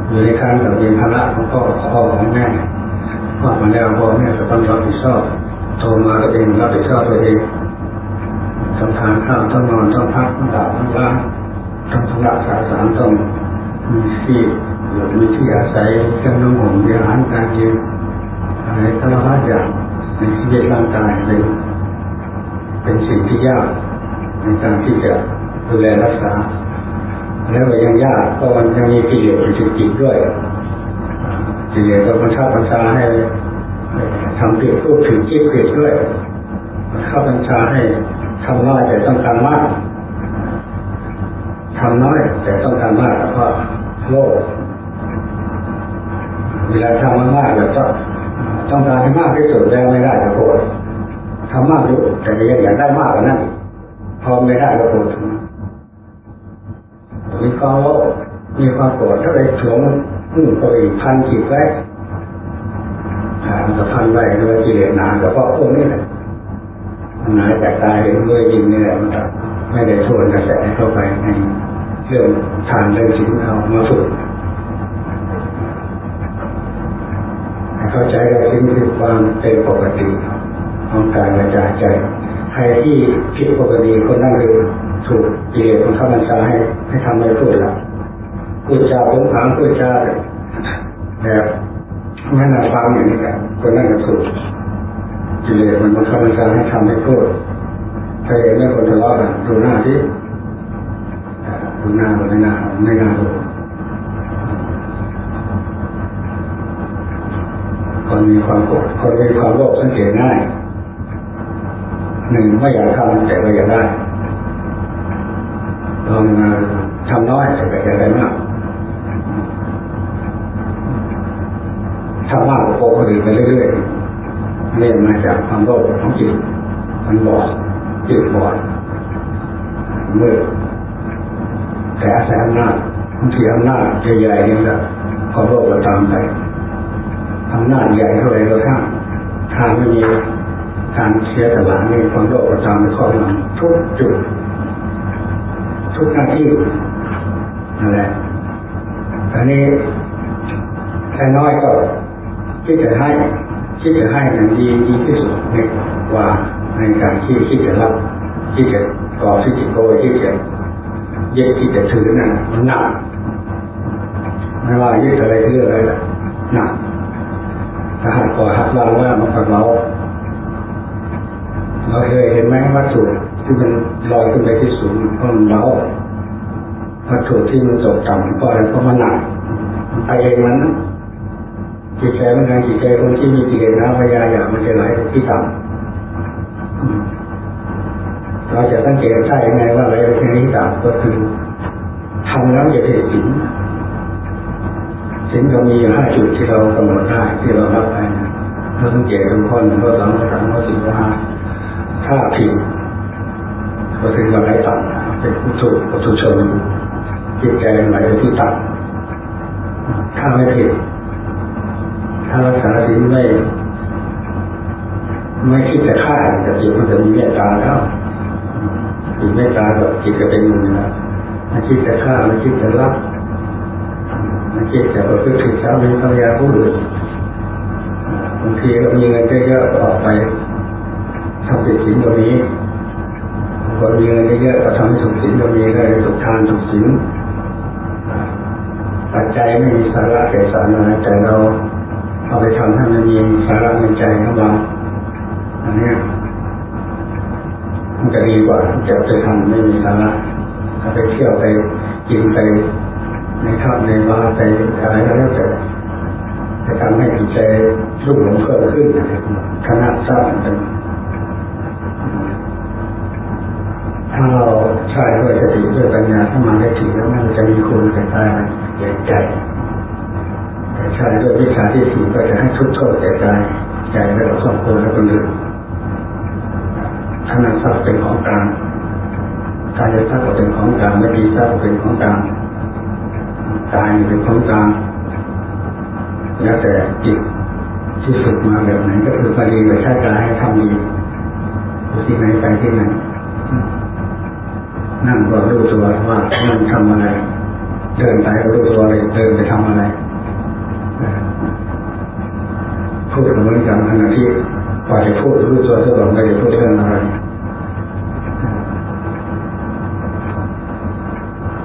อยู่ในการกับมีภาระของพ่อพ่อของแม่พ่อมาแล้วพ่อแม่จะต้องรับผิดชอบโทรมาตัวเองรับผิดชอบตัวเองต้องทานข้าวต้องนอนต้องพักต้องหลับต้องล้างต้องทำรักษาสารต้องมีที่อยู่มีที่อาศัยเครื่องนุ่งห่มมีอาหารการกินอะไรสารพัดอย่างในชีวิตร่างกายเป็นเป็นสิ่งที่ยาก ในการที่จะดูแลรักษา แล้วก็ยังยากเพราะมันยังมีกิเลสอยู่จิตด้วยกิเลสก็บังคับบัญชาให้ทำผิดพูดถึงคิดผิดด้วยบังคับบัญชาให้ทำน้อยแต่ต้องการมากทำน้อยแต่ต้องการมากเพราะโลภเวลาทำมากๆแล้วก็ต้องการให้มากที่สุดแล้วไม่ได้ก็โกรธทำมากอยู่แต่ยังอยากได้มากกว่านั้น พอไม่ได้ก็โกรธมีความโลภมีความโกรธถ้าไปถ่วงนู่นก็อีกพันขีดไว้มันจะพันไว้ด้วยกิเลสนานแต่พราะพวกนี้แหละมันหายจากตายเห็นด้วยจริงนี่แหละมันจะไม่ได้ชวนกระแสเข้าไปในเรื่องทานเรื่องสิ่งเรามาฝึกเข้าใจได้ถึงคือความเป็นปกติของกายและใจ ใครที่ผิดปกติคนนั้นคือถูกเกลียดคนเข้ามาชาให้ให้ทำอะไรพูดละพูดจาผมถามพูดจาแบบไม่น่าฟังอย่างนี้กันคนนั้นก็ถูกเกลียดมันมาเข้ามาชาให้ทำให้พูดเคยเห็นไหมคนทะเลาะกันดูหน้าที่ดูหน้าไม่น่าไม่น่าดูคนมีความโกรธคนมีความโลภสังเกตง่าย หนึ่งไม่อยากทำแต่ก็อยากได้ลองมาทำน้อยแต่ก็อยากได้มากทำมากกว่าคนอื่นไปเรื่อยๆเรียนมาจากความโลภของจิตมันบอดจิตบอดมืดแต่อาศัยอำนาจบางทีอำนาจใหญ่ๆนี่แหละความโลภก็ตามไปอำนาจใหญ่เท่าไรก็ถ้าถ้าไม่มี การเชียร์ตลาดมีความโลภประจำในข้อหลังทุกจุด ทุกหน้าที่นั่นแหละอันนี้แค่น้อยก็คิดจะให้คิดจะให้อย่างดีดีที่สุดในกว่าในการที่คิดจะรับคิดจะก่อที่จะโกยคิดจะเย็ดคิดจะถือนั่นมันหนักไม่ว่ายึดอะไรเรื่องอะไรหนักถ้าหากก่อหักวางว่ามันก็เรา เราเคยเห็นไหมวัตถุที่มันลอยขึ้นไปที่สูงเพราะมันเบาวัตถุที่มันตกต่ำเพราะอะไรเพราะมันหนักไปเองมันจิตใจมันทางจิตใจคนที่มีกิเลสนะพยาอยากมันจะไหลที่ต่ำเราจะสังเกตได้ยังไงว่าไหลไปที่นี้ต่ำก็คือทำแล้วจะเห็นสินสินก็มีห้าจุดที่เรากำหนดได้ที่เรารับไปเราสังเกตทุกคนข้อสองข้อสามข้อสี่ข้อห้า ถ้าผิดก็ถึงเราไหลต่ำเป็นผู้ถูกผู้ถูกชนจิตใจไหลไปที่ต่ำถ้าไม่ผิดถ้ารักษาสิ่งไม่ไม่คิดจะฆ่าแต่จิตมันจะมีเมตตาแล้วจิตเมตตาแบบจิตจะเป็นมือนะไม่คิดจะฆ่าไม่คิดจะรักไม่คิดจะประพฤติผิดสามีภรรยาผู้อื่นบางทีเรามีเงินเยอะๆออกไป ทำผิดศีลตรงนี้คนมีเงินเยอะๆก็ทำถูกศีลตรงนี้ได้ถูกทานถูกศีลปัจจัยไม่มีสาระแก่สารนะแต่เราเอาไปทำให้มันมีสาระในใจของเราอันนี้มันจะดีกว่าจะไปทำไม่มีสาระถ้าไปเที่ยวไปกินไปในทำในว่าไปอะไรก็แล้วแต่จะทำให้จิตใจรุ่งหลงเพิ่มขึ้นขนาดสร้างเป็น ถ้าเราใช้ด้วยสติด้วยปัญญาถ้ามาได้ถึงแล้วมันจะมีคุณแก่กายแก่ใจแต่ใช้ด้วยวิชาที่สี่ก็จะให้ทุกโทษแก่ใจใจและครอบครัวและคนอื่นขนาดทรัพย์เป็นของกลางกายทรัพย์เป็นของกลางไม่ดีทรัพย์เป็นของกลางกายเป็นของกลางแล้วแต่จิตที่ฝึกมาแบบไหนก็คือพอดีไปใช้กายให้ทำดีที่ไหนไปที่ไหน นั่งก็รู้ตัวว่านั่งทำอะไร เดินไปก็รู้ตัวเลยเดินไปทำอะไรพูดเหมือนกันขณะที่พอจะพูดรู้ตัวตลอดไม่จะพูดเรื่องอะไร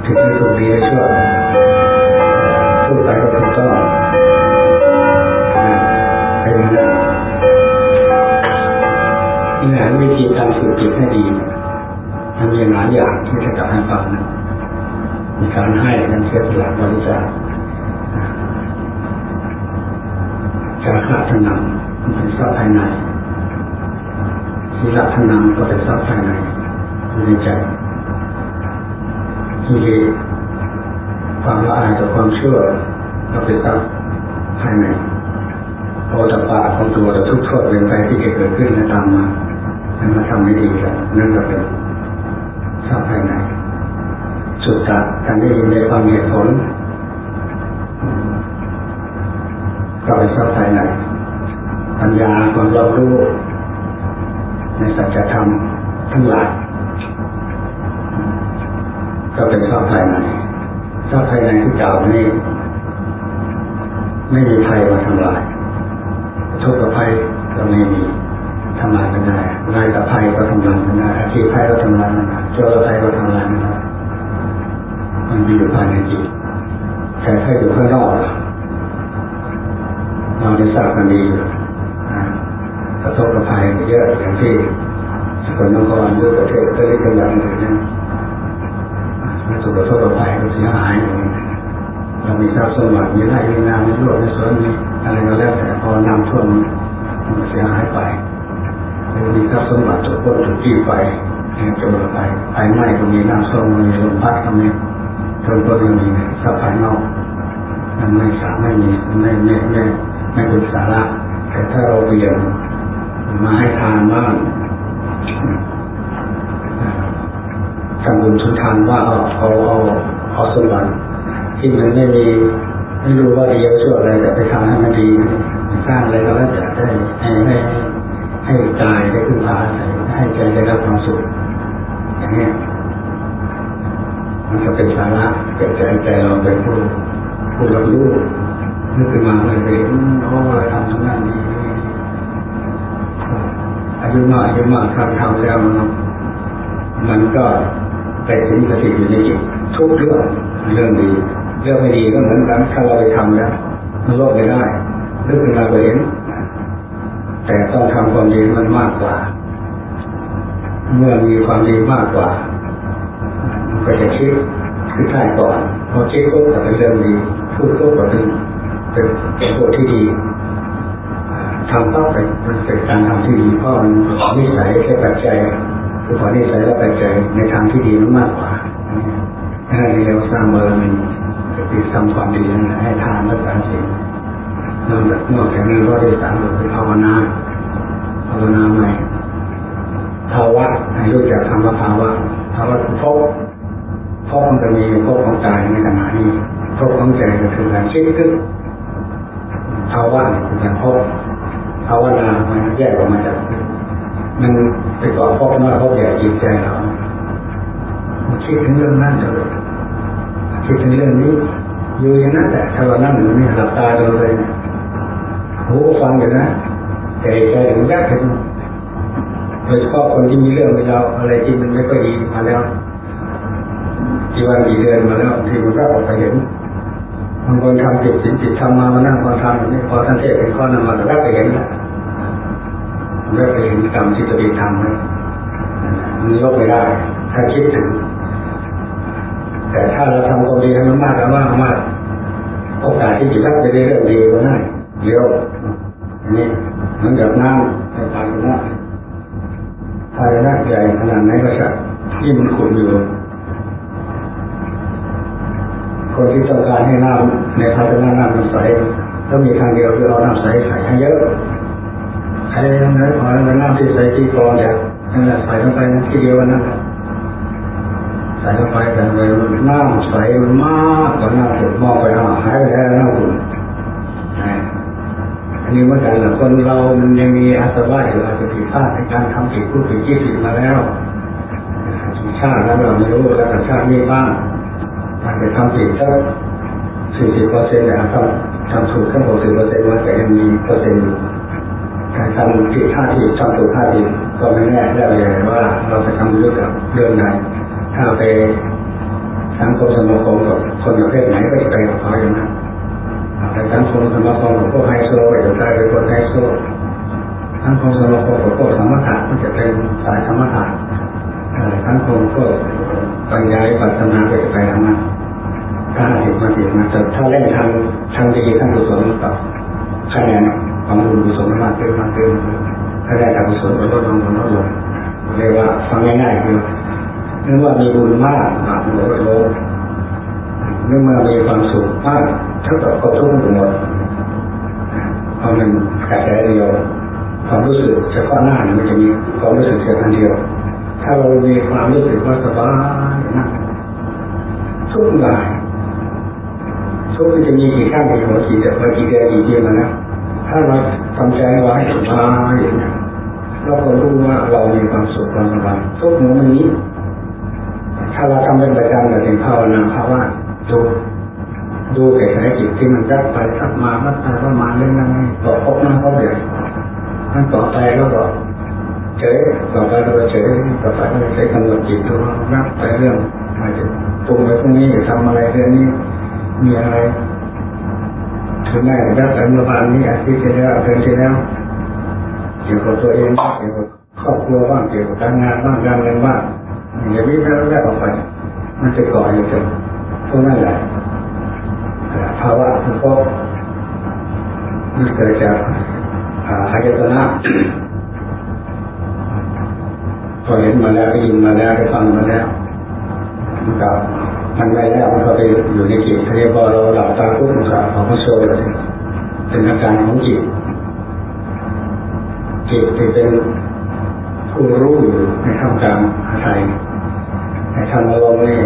ถึงที่สุดดีช่วยพูดไปก็ถูกต้องเป็นนี่แหละวิธีการฝึกจิตให้ดีนมีหลาย อย่างที่จะจับให้ฟังนะมีการให้การเสียสละบริจาคจาระทนำเป็นทรัพย์ภายในศีลทนำก็เป็นทรัพย์ภายในในใจที่ความละอายต่อความเชื่อก็เป็นทรัพย์ภายในโอตปาของตัวแต่ทุกโทษเป็นไปที่จะเกิดขึ้นและตามมานั่นมาทำไม่ดีแล้วนั่นก็เป็น ทรัพย์ภายในสุดท้ายการได้ยินในความเหตุผลก็เป็นทรัพย์ภายในปัญญาความรอบรู้ในสัจธรรมทั้งหลายก็เป็นทรัพย์ภายในทรัพย์ภายในที่เก่านี้ไม่มีภัยมาทำลายทุกข์ภัยก็ไม่มีทำลายไม่ได้นายกับภัยก็ทำลายไม่ได้อาชีพภัยก็ทำลายไม่ได้ โจรภัยก็ทำลายไม่ได้มันมีอยู่ภายในจิตแต่ถ้าอยู่ข้างนอกเราได้ทราบกันดีอยู่กระทบกระภัยเยอะอย่างที่สกลนครหรือประเทศก็ได้กำลังอื่นนั้นถูกกระทบกระภัยก็เสียหายเรามีทรัพย์สมบัติมีไร่มีนามีรถมีสวนมีอะไรก็แล้วแต่พอนำท่วมมันเสียหายไปมีทรัพย์สมบัติถูกพ้นถูกจี้ไป จนไปภายในก็มีน้ำส้มมีลมพัดก็มีทนก็ยังมีทรัพย์ภายนอกมันไม่สาไม่มีไม่ไม่ไม่ไม่เป็นสาระแต่ถ้าเราเปลี่ยนมาให้ทานบ้างทำบุญชุนทานว่าเอาเอาเอาเอาสมบัติที่มันไม่มีไม่รู้ว่าดีชั่วอะไรแต่ไปทำให้มันดีสร้างอะไรก็แล้วแต่ได้ให้ให้ให้กายได้ขึ้นพาให้ใจได้รับความสุข อย่างนี้มันจะเป็นสาระเกิดใจใจเราเป็นผู้ผู้รับรู้นึกขึ้นมาเลยไปโอ้เราทำทั้งนั้นนี้อายุมากอายุมากทำทำแล้วมันก็ไปถึงสติอยู่ในจิตทุกเรื่องเรื่องดีเรื่องไม่ดีก็เหมือนกันถ้าเราไปทำแล้วมันลดไม่ได้นึกขึ้นมาเห็นแต่ต้องทำความดีมันมากกว่า เมื่อมีความดีมากกว่าก็จะคิดคือใช่ก่อนพอคิดก็จะเป็นเรื่องดีพูดก็เป็นเป็นเป็นตัวที่ดีทำต้องเป็นเป็นการทำที่ดีเพราะมันนิสัยแค่ปัจจัยคือพอนิสัยและปัจจัยในทางที่ดีมันมากกว่าให้เราสร้างบารมีคือทำความดีให้ทานและการสิ่งนอกจากนอกจากนั้ก็ได้สามคือภาวนาภาวนาใหม่ ภาวะให้รู้จักคำว่าภาวะภาวะคือพบพบมันจะมีพบของกายในขณะนี้พบของใจก็คือการคิดขึ้นภาวะคือการพบภาวนามันแยกออกมาจากมันไปก่อพบน้อยพบใหญ่จิตใจเราคิดถึงเรื่องนั้นเลยคิดถึงเรื่องนี้อยู่อย่างนั้นแต่ถ้าเรานั่งอยู่นี่หลับตาดูเลยหูฟังอยู่นะแต่ใจถึงแยกถึง โดยเฉพาะคนที่มีเรื่องมีเราอะไรที่มันไม่ค่อยดีมาแล้วกี่วันกี่เดือนมาแล้วที่มันก็ออกไปเห็นบางคนทำจิตจิตจิตทำมามานั่งพอทำอย่างนี้พอท่านเทศเป็นข้อนำมาแล้วไปเห็นแล้วได้ไปเห็นกรรมที่ตัวเองทำไหมมันลบไม่ได้ถ้าคิดถึง แต่ถ้าเราทำความดีให้มันมากแล้วมากมากโอกาสที่จะทำจะได้เรื่องดีก็ได้เร็วนี่มันแบบน้ำใน ภาชนะภาใหญ่ขนาดไหนก็จะยิ่มันขุ่นอยู่ คนที่ต้องการให้น้ำในภาชนะน้ำมันใสก็มีทางเดียวคือเอาน้ำใสใส่ให้เยอะใส่ทำนั้นพอแล้วน้ำที่ใส่ที่กรองเนี่ยนั่นแหละใส่ลงไปทีเดียวนั้นใส่ลงไปแต่เลยน้ำใสมันมากกว่าน้ำสุดมองไปหาหายไปแล้วน้ำขุ่น อันนี้เมื่อกันละคนเรามันยังมีอาสวะอยู่อาจจะผิดพลาดในการทำผิดพูดผิดคิดผิดมาแล้วชาติแล้วเราไม่รู้แล้วแต่ชาตินี้บ้างอาจจะทำผิดสักสี่สิบเปอร์เซ็นต์แต่ทำทำถูกแค่หกสิบเปอร์เซ็นต์มันแต่ยังมีเปอร์เซ็นต์อยู่การทำผิดท่าที่ทำถูกท่าที่ก็ไม่แน่ได้เลยว่าเราจะทำเรื่องกับเรื่องไหนถ้าไปสังคมสมาคมกับคนประเภทไหนก็จะไปกับเขาอย่างนั้น แต่สังคมสมาคมของพวกไฮโซก็จะกลายเป็นคนไฮโซสังคมสมาคมของพวกธรรมะก็จะเป็นสายธรรมะสังคมก็ปัญญาปัฒนาไปไปทำมาถ้าถึงมาถึงมาแต่ถ้าเล่นทางทางดีทางกุศลกับคะแนนของบุญกุศลมากขึ้นมากขึ้นถ้าได้ทางกุศลลดลงลดลงเรียกว่าฟังง่ายๆคือเนื่องว่ามีบุญมากบาปลดลง เนื่อเมื่อมีความสุขมากเท่ากับเขาทุกข์หมดพราะมันกระแสเดียวความรู้สึกเฉพาะหน้ามันจะมีความรู้สึกเพียงอันเดียว ถ้าเรามีความรู้สึกว่าสบายนะทุกหลายทุกมันจะมีกี่ข้างกี่หัวกี่เดือนกี่เดือนกี่เดือนมาแล้วถ้าเราทำใจไว้สบายอย่างนี้เราก็รู้ว่าเรามีความสุขความสบายทุกหนูมันนี้ ถ้าเราทำเป็นประจำแบบถึงภาวนาภาวะ ดูดูแก่สายจิตที่มันรักไปทักมารักไปว่ามาเรื่องนั้นต่อพบหน้าเขาเดียวมันต่อไปแล้วก็เฉยต่อไปเราเฉยต่อไปเราใช้กำหนดจิตดูนับไปเรื่องอะไรตรงไปตรงนี้จะทำอะไรเรื่องนี้มีอะไรถึงแม้ได้แต่เมื่อวานนี้อาทิตย์ที่แล้วเดือนที่แล้วเกี่ยวกับตัวเองเกี่ยวกับครอบครัวบ้างเกี่ยวกับการงานบ้างการเงินบ้างอย่างนี้แล้วแยกออกไป มันจะก่ออยู่จน กนั้นแหละภาวะมันก็มันเกิดจากอายตนะพอเห็นมาแล้วได้ยินมาแล้วได้ฟังมาแล้วมันก็มันไม่แล้วมันก็ไปอยู่ในจิตเรียกว่าเราหลับตาปุ๊บมันก็ออกมาโชว์เลยเป็นอาการของจิตจิตที่เป็นผู้รู้อยู่ในท่ามกลางอะไรในทำอารมณ์นี่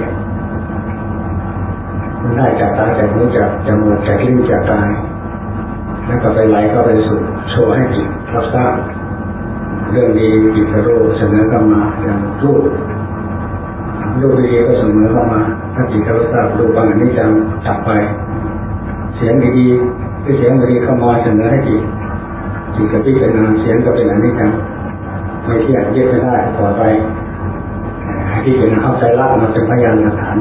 มันได้จากตาจากหูจากจมูกจากลิ้นจากกายแล้วก็ไปไหลก็ไปสู่โชว์ให้จิตรับทราบเรื่องดีจิตรู้เสนอเข้ามาอย่างรูปรูปดีก็เสนอเข้ามาถ้าจิตรับทราบรูปบางอันนี้จะตัดไป เสียงดีๆที่เสียงดีเข้ามาเสนอให้จิตจิตกับพิจารณาเสียงก็เป็นอันนี้จังไม่เที่ยงยึดไม่ได้ต่อไปที่จะเข้าใจรักมันเป็นพยานหลักฐาน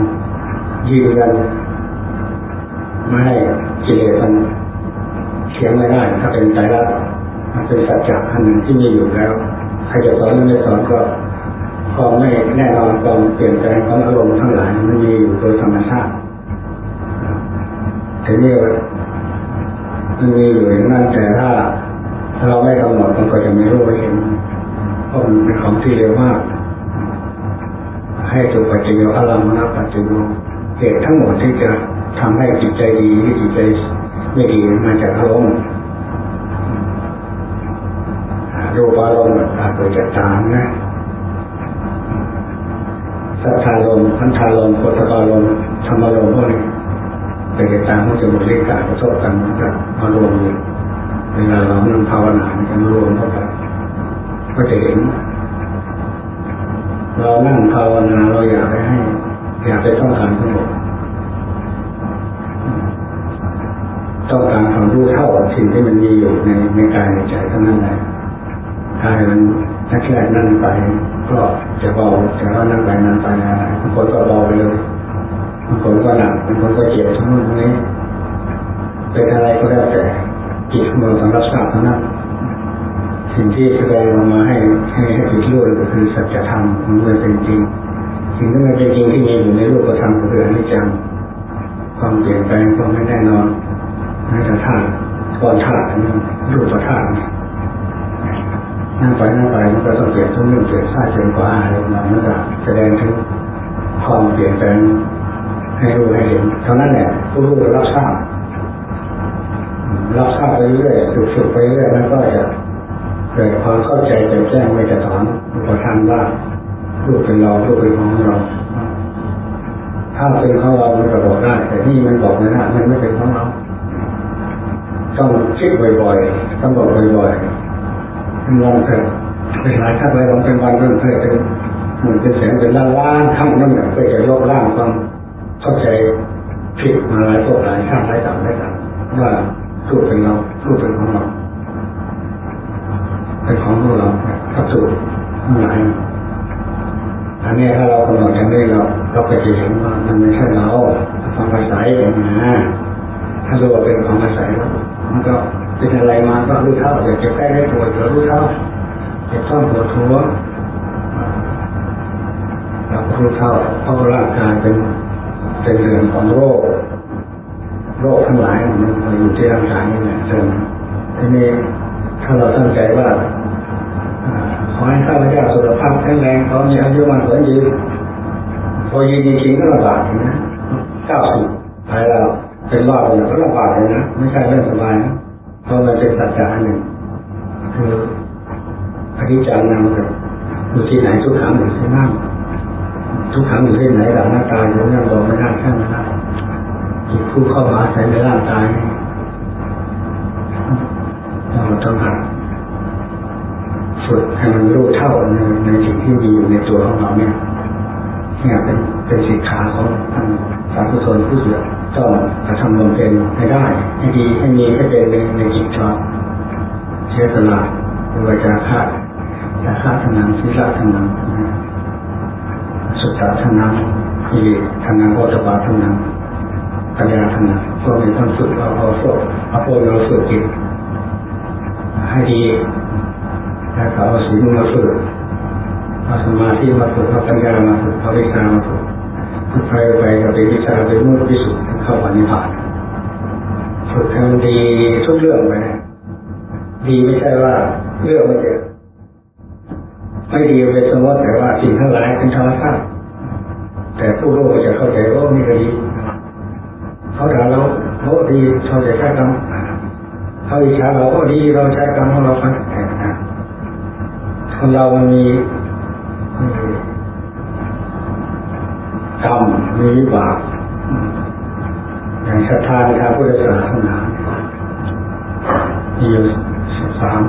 ยืนยัน ไม่ให้กิเลสมันเขียงไม่ได้ถ้าเป็นใจรักมันเป็นสัจจะอันหนึ่งที่มีอยู่แล้วใครจะสอนไม่สอนก็ความไม่แน่นอนความเปลี่ยนแปลงของอารมณ์ทั้งหลายมันมีอยู่โดยธรรมชาติทีนี้มันมีอยู่อย่างนั้นแต่ถ้าเราไม่กำหนดมันก็จะไม่รู้ไม่เห็นเพราะมันเป็นของที่เร็วมาก ให้ตัวปัจจัยอารมณ์นะปัจจัยเหตุทั้งหมดที่จะ ทำให้จิตใจดีหรือจิตใจไม่ดีมาจากอารมณ์รูปอารมณ์อาจเกิดจากตามนะสัทธารมพันธารมโพธารมธรรมารมพวกนี้เกิดจากตามมันจะหมดเรื่องการกระทบกันมันจะมารวมอยู่เวลาเรานั่งภาวนามันจะมารวมเข้ากันก็จะเห็น เรานั่งภาวนาเราอยากให้ อยากไปต้องการทั้งหมด ต้องการความรู้เท่ากับสิ่งที่มันมีอยู่ในในกายในใจเท่านั้นแหละถ้ามันถ้าแค่นั่นไป ก็จะเบาแต่ว่านั่งไปนั่งไปอะไรบางคนก็เบาไปเลยบางคนก็หนักบางคนก็เจ็บทั้งนู้นทั้งนี้เป็นอะไรก็แล้วแต่จิตมือสำรับทราบเท่านั้นสิ่งที่แสดงออกมาให้ให้ให้จิตรู้ก็คือสัจธรรมมันเป็นจริง สิ่งที่มันเป็นจริงที่มีอยู่ในรูปธรรมคืออนิจจัง ความเปลี่ยนแปลงความไม่แน่นอนนั่นจะธาตุก้อนธาตุนี่รูปธาตุนั่งไปนั่งไปมันก็ต้องเปลี่ยนทุกเรื่องเปลี่ยนชาเปลี่ยนกว่าอะไรมามันจะแสดงถึงความเปลี่ยนแปลงให้รู้ให้เห็นเท่านั้นแหละผู้รู้รับทราบรับทราบไปเรื่อยฝึกไปเรื่อยมันก็จะเกิดความเข้าใจแจ่มแจ้งไม่จะถอนอุปทานว่ารูปเป็นเรารูปเป็นของเรา ถ้าเป็นของเรามันก็บอกได้ แต่นี่มันบอกไม่ได้มันไม่เป็นของเราต้องคิดบ่อยๆต้องบอกบ่อยๆลองเถอะไปหลายชาติไปลองเป็นวันเรื่องเพื่อเป็นเหมือนเป็นแสงเป็นล้านล้านคำนั่นแหละเพื่อจะลบล้างความเข้าใจผิดมาหลายพวกหลายชาติหลายต่างหลายต่างว่ารูปเป็นเรารูปเป็นของเราเป็นของพวกเราวัตถุทั้งหลาย อันนี้ถ้าเรากำหนดอย่างนี้เราเราก็จะเห็นว่ามันไม่ใช่เราความอาศัยเองนะถ้ารู้ว่าเป็นความอาศัยแล้วมันก็เป็นอะไรมาก็รู้เท่าอยากจะใกล้ได้ตัวจะรู้เท่าจะต้องปวดหัวเรารู้เท่าเพราะร่างกายเป็นเป็นเรื่องของโรคโรคทั้งหลายมันอยู่ที่ร่างกายนี่แหละเองทีนี้ถ้าเราตั้งใจว่าขอให้ข้าพเจ้า แข็งแรงขอมีอายุมันขอยืนพอยืนจริงๆก็ลำบากนะเก้าสิบไปแล้วเป็นรอดเนี่ยก็ลำบากเลยนะไม่ใช่เรื่องสบายนะเพราะมันเป็นสัจจะหนึ่งคืออธิจารนำกับอยู่ที่ไหนทุกครั้งอยู่ที่นั่งทุกครั้งอยู่ที่ไหนหลังหน้าตาอยู่นั่งบอกไม่ได้แค่ไม่ได้จิตผู้เข้ามาใส่ในร่างกายเราต้องหัด ฝึกให้มันรู้เท่าในในสิ่งที่มีอยู่ในตัวของเราเนี่ยเนี่ยเป็นเป็นสิกขาของท่านสาธุชนผู้เสือต้องกระทำลงเป็นให้ได้ให้ดีให้มีให้เป็นในในจิตชอบเชื่อสละหรือว่าจะฆ่าจะฆ่าทนังศีลทนังสุตตะทนังอิริทนังโอตบาทนังปัญญาทนังพวกนี้ต้องฝึกเอาเอาพวกเอาพวกเราฝึกจิตให้ดี แล้วก็เอาศีลมาฝึกเอาสมาธิมาฝึกเอาปัญญามาฝึกเอาวิชามาฝึกฝึกไปไปกับเป็นวิชาเป็นมุ่งพิสุทธิ์เข้าปฏิบัติฝึกให้มันดีทุกเรื่องไปดีไม่ใช่ว่าเรื่องไมันจะไม่ดีเป็นสมมติแต่ว่าสิ่งทั้งหลายเป็นธรรมชาติแต่ผู้รู้จะเข้าใจว่านี่ก็ดีเขาด่าเราเขาดีเขาจะใช้กรรมเขาอิจฉาเราก็ดีเราใช้กรรมของเราไป คนเรามันมีกรรมมีบากอย่างศรัทธาในทางพุทธศาสนามีอยู่สาม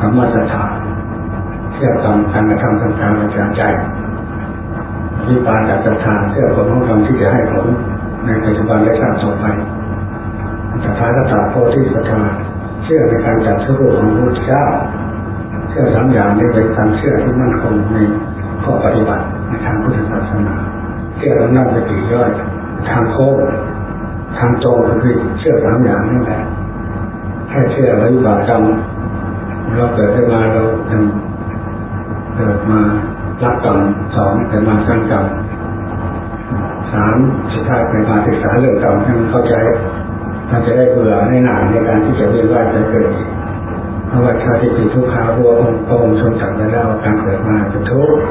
ธรรมศรัทธาเชื่อกรรมการกระทำทางการกระจายใจวิปาจากศรัทธาเชื่อผลของกรรมที่จะให้ผลในปัจจุบันและชาติต่อไปศรัทธาศรัทธาโพธิศรัทธาเชื่อในการจัดทุกข์ของพระเจ้า ชื่อสามอย่างนี้เป็นการเชื่อที่มั่นคงในข้อปฏิบัติในทางพุทธศาสนาเชื่อแล้วนั่งไปปีย่อยทางโค้งทางตรงก็คือเชื่อสามอย่างนั่นแหละแค่เชื่อแล้ววิบากกรรมเราเกิดขึ้นมาเราเกิดมารับกรรมสองเกิดมาสร้างกรรมสามสุดท้ายเป็นมาศึกษาเรื่องกรรมให้มันเข้าใจมันจะได้เบื่อให้หนาในการที่จะเรียนว่าจะเกิด พราะว่าชาติเป็นทุกข์ขาวัวองค์ทรงจักไว้แล้วการเกิดมาเป็นทุกข์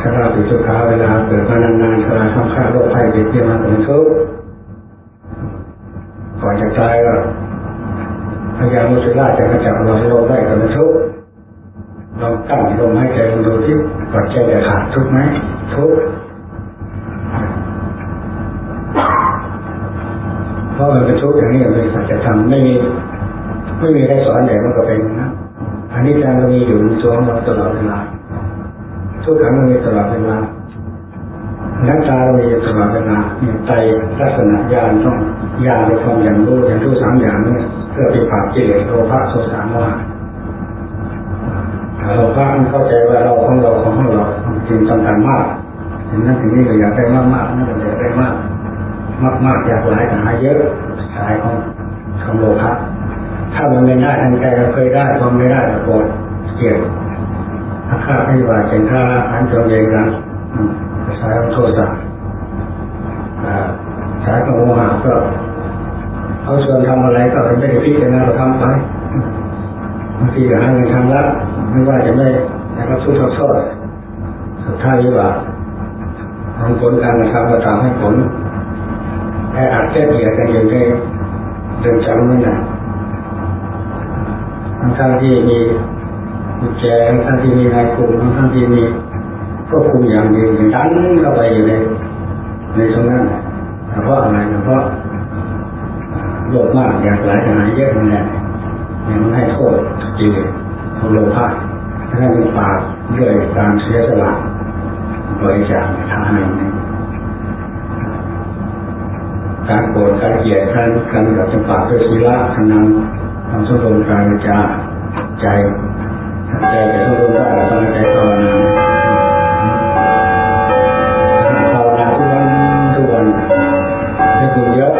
ชาติเป็นทุกข์ขาเวลาเกิดมานานๆชราท้องข้าโรคภัยเบียดเบียนมาเป็นทุกข์ก่อนจะตายก็พยายามมุสลาจะกระจับเราโรคได้ก็เป็นทุกข์ลองตั้งลมให้ใจลงดูที่ปัจจัยจะขาดทุกข์ไหมทุกข์เพราะมันเป็นทุกข์อย่างนี้เป็นสัจธรรมไม่มี ไม่มีใครสอนแต่มันก็เป็นนะอันนี้การมีอยู่ในตัวของเราตลอดเวลาทุกครั้งมันมีตลอดเวลานักตาเรามีตลอดเวลาเนี่ยใจลักษณะญาณต้องญาณในความอย่างรู้อย่างรู้สามอย่างนี้เพื่อไปปราบกิเลสโลภะโทสะโมหะเราพระเข้าใจว่าเราของเราของเราจริงสำคัญมากถึงนั้นถึงนี้เราอยากได้มากมากนั่นเราอยากได้มากมากมากอยากหลายหาเยอะสายของของโลภะ ถ้ามันไม่ได้ทันใจเราเคยได้ความไม่ได้ก็โกรธเกลียดอาฆาตพยาบาทเป็นท่าอันจงเย็นกันสายโทษะสายของโมหะก็เขาชวนทำอะไรก็ไม่ได้พิจารณาเราทำไปบางทีก็หาเงินทำละไม่ว่าจะไม่นะครับทุกข์โทษสุดท้ายว่าทำผลการกระทำก็ทำให้ผลแค่อาจแก้เกียกันอยู่ในเดินจำไม่นาน ทั้งที่มีกุญแจทั้งที่มีนายคุมทั้งที่มีก็คุมอย่างดีดันเข้าไปอยู่ในในตรงนั้นแต่เพราะอะไรเพราะโลภมากอยากหลายหายเยอะนั่นแหละยังให้โทษจริงโลภะถ้าเป็นปากด้วยการเสียสละบริจาคทานหนึ่งการโกรธการเกลียดการการกับจะปากด้วยศีละทำนำ ทำสุดลมกายจาใจใจจะสุดลมได้ต้องใจภาวนาภาวนาทุกวันทุกวันให้คุณเยอะ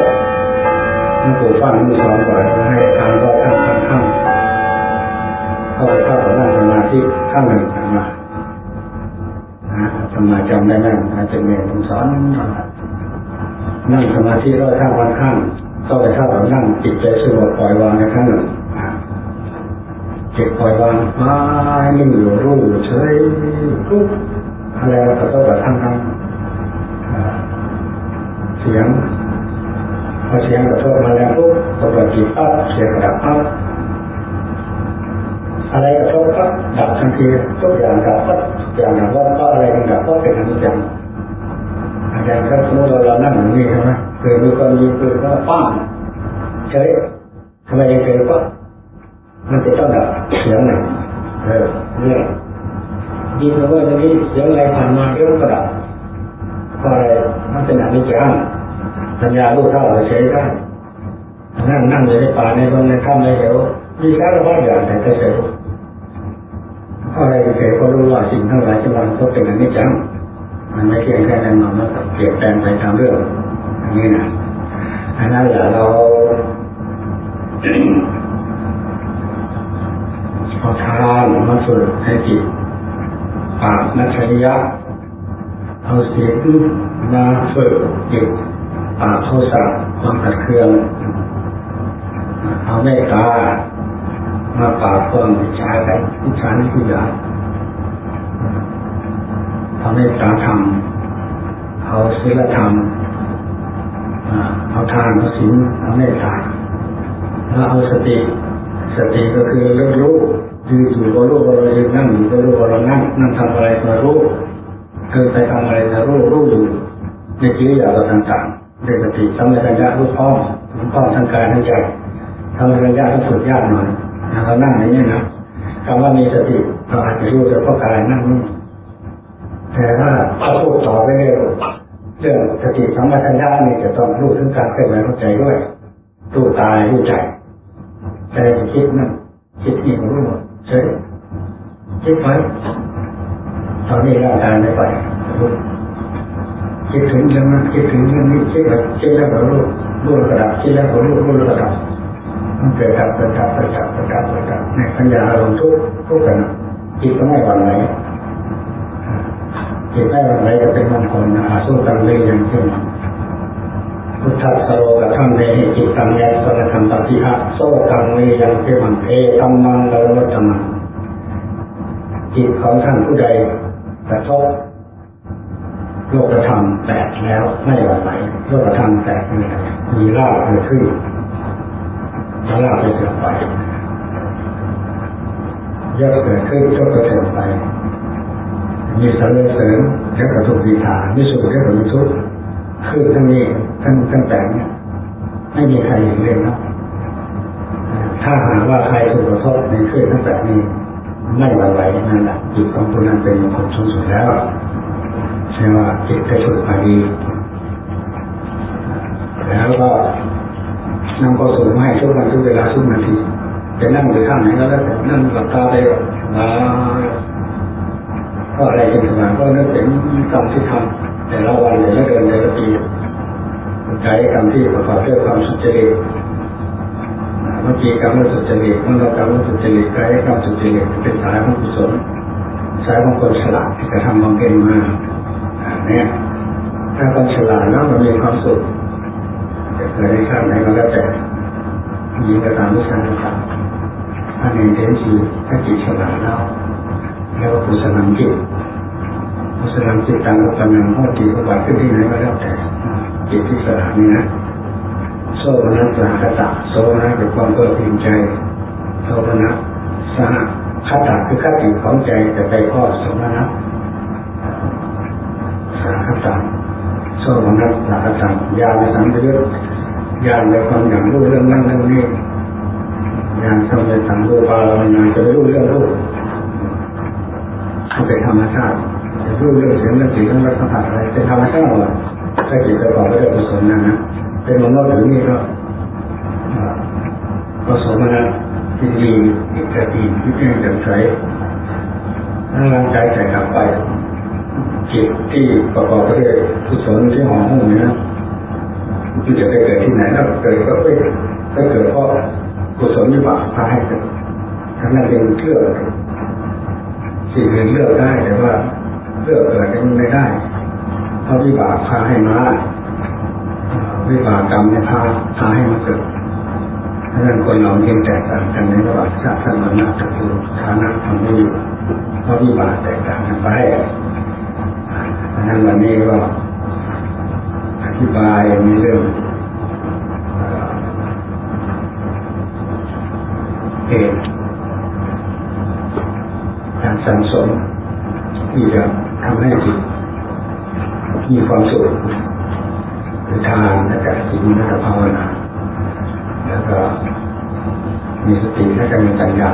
ให้ปู่ฟังมือสอนก่อนให้ทานก็ทำทำทำเข้าไปเข้ากับนั่งสมาธิข้างหนึ่งมาสมาจำได้ไหมอาจารย์เมย์ผมสอนนั่งสมาธิร้อยข้างวันข้าง เข้าไปเข้ากับนั่งจิตใจสงบปล่อยวางในข้างหนึ่งจิตปล่อยวางมานิ่งอยู่รู้เฉยรู้อะไรก็ต้องแบบทำทำเสียงพอเสียงกระทบมาแล้วปุ๊บก็เปิดจิตปั๊บเสียงกระดับปั๊บอะไรกระทบปั๊บดับทันทีทุกอย่างดับปั๊บทุกอย่างดับว่าก็อะไรกันดับก็เป็นอนิจจังอาจารย์ครับสมมติเราเรานั่งอย่นี้ใช่ไหม เกิดมีคนยิงปืนก็ปั้งเฉยทำไมเฉยก็มันจะต้องดับเสียงหนึ่งเออเนี่ยยิงมาว่าตรงนี้เสียงอะไรผ่านมาเดี๋ยวก็ดับเพราะอะไรมันเป็นอนิจจังปัญญาลูกเท่าเฉยได้นั่งนั่งอยู่ในป่าในบนในถ้ำในเหวมีสารพัดอย่างแต่ก็เฉยเพราะอะไรเฉยก็รู้ว่าสิ่งทั้งหลายที่มันก็เป็นอนิจจังมันไม่เพียงแค่นั้นมันเปลี่ยนแปลงไปตามเรื่อง นนี้นะอันนั้นแหละเราเอาทานมาฝึกให้จิตปากนัชริยะเอาเสียงมาฝึกจิตปากโทสะความขัดเคืองเอาเมตตามาปราบความวิชาไปวิชานี่คืออย่างเอาเมตตาธรรมเอาศีลธรรม เอาทานเอาศีลเอาเมตตาแล้วเอาสติ สติก็คือรู้รู้ยืนอยู่ก็รู้ว่าเรายืนนั่งอยู่ก็รู้ว่าเรานั่งนั่งทำอะไรก็รู้เกิดไปทำอะไรก็รู้รู้อยู่ในกิริยาเราต่างๆด้วยสติทำในระยะรู้พร้อมรู้พร้อมทางกายทางใจทำในระยะต้งฝึกยากหน่อยเรานั่งอย่างนี้นะคำว่ามีสติเราอาจจะรู้เฉพาะกายนั่งนี่แต่ถ้าถ้าพูดต่อไปเรื่อย ติสัมปชัญญะนี่จะต้องรู้ถึงการเคลื่อนไหวของใจด้วยรู้ตายรู้ใจใจจะคิดนั่นคิดนี่ก็รู้หมดเฉยคิดไปตอนนี้ร่างกายไม่ไปคิดถึงเรื่องนั้นคิดถึงเรื่องนี้คิดแบบคิดแล้วก็รู้รู้ระดับคิดแล้วก็รู้รู้ระดับมันเกิดดับเกิดดับเกิดดับเกิดดับเกิดดับในปัญญาอารมณ์ทุกทุกกันจิตก็ไม่หวั่นไหว จิตไม่หวั่นไหวก็เป็นมงคลนะสู้กันเลยอย่างเช่นพุทธัสโสกธรรมเนหิจิตตังยัสสะธรรมปฏิหะโสกังเวยังเทมันเอตัมมังละวัตมังจิตของท่านผู้ใดกระทบโลกธรรมแตกแล้วไม่หวั่นไหวโลกธรรมแตกไม่มีรากเกิดขึ้นแล้วลากไปเสื่อมไปยอดเกิดขึ้นยอดก็เสื่อมไป มีสารเสริญแล้วก็ถูกดีฐานมีสุขแล้วก็มีทุกข์ขึ้นทั้งนี้ทั้งทั้งแต่เนี่ยไม่มีใครเห็นเลยนะถ้าหากว่าใครถูกกระทบในขึ้นทั้งแต่นี้ไม่หวั่นไหวนั่นแหละจิตของคนนั้นเป็นมงคลสูงสุดแล้วใช่ว่าจิตได้ฝึกมาดีแล้วก็นำความสุขมาให้ทุกวันทุกเวลาทุกนาทีจะนั่งหรือข้างไหนก็แล้วแต่นั่งหลับตาไปมา ก็อะไรกันถึงมาก็นึกถึงกรรมที่ทำแต่ละวันแต่ละเดือนแต่ละปีใจกรรมที่ประกอบด้วยความสุจริตเมื่อกี้กรรมสุจริตเมื่อเรากรรมสุจริตกายกรรมสุจริตเป็นสายของกุศลสายของคนฉลาดที่จะทำความเพ็ญมาเนี่ยถ้าคนฉลาดแล้วมันมีความสุขจะเกิดในชาติไหนก็แล้วแต่ยิงกระตามวิชาต่างๆอันนี้เด่นชีถ้าจิตฉลาดแล้ว แล้วก็กุศลจิตกุศลจิตต่างกับปัญญาโหติอุบัติขึ้นที่ไหนก็แล้วแต่จิตที่ฉลาดนี่นะโซนั้นสหคตะโซนั้นเป็นความเปิดเผยใจโซนั้นสหคตะคือคติของใจแต่ไปข้อสมนะสหคตะโซนั้นสหคตะยาในสังยุตยาในความอย่างรู้เรื่องนั้นเรื่องนี้ยานสมัยสังรูปาลานจะไม่รู้เรื่องรู้ เป็นธรรมชาติจะรู้เรื่องเสียงเรื่องสีเรื่องรสสัมผัสอะไรเป็นธรรมชาติหมดถ้าจิตประกอบไปด้วยกุศลนะนะเป็นมโนถึงนี่ก็ก็สมนะที่ดีอิจดีที่เพียงจำใช้งร่างกายใจกลับไปจิตที่ประกอบไปด้วยกุศลที่ห่อหุ่นนะที่จะไปเกิดที่ไหนแล้วเกิดก็ไปก็เกิดเพราะกุศลวิบากพาให้เกิดทั้งนั้นเองเชื่อ สิ่งอื่นเลือกได้แต่ว่าเลือกเกิดมันไม่ได้เพราะวิบากพาให้มาวิบากกรรมเนี่ยพาพาให้มาเกิดดังนั้นคนเราเพียงแตกต่างกันในระหว่างชาติสันวันตะกูฐานะทำไม่อยู่เพราะวิบากแตกต่างกันไปดังนั้นวันนี้ก็อธิบายในเรื่องเหตุ สังสมที่จะทำให้จิตมีความสุขหรือทานและก็ศีลและก็ภาวนาแล้วก็มีสติและก็มีปัญญา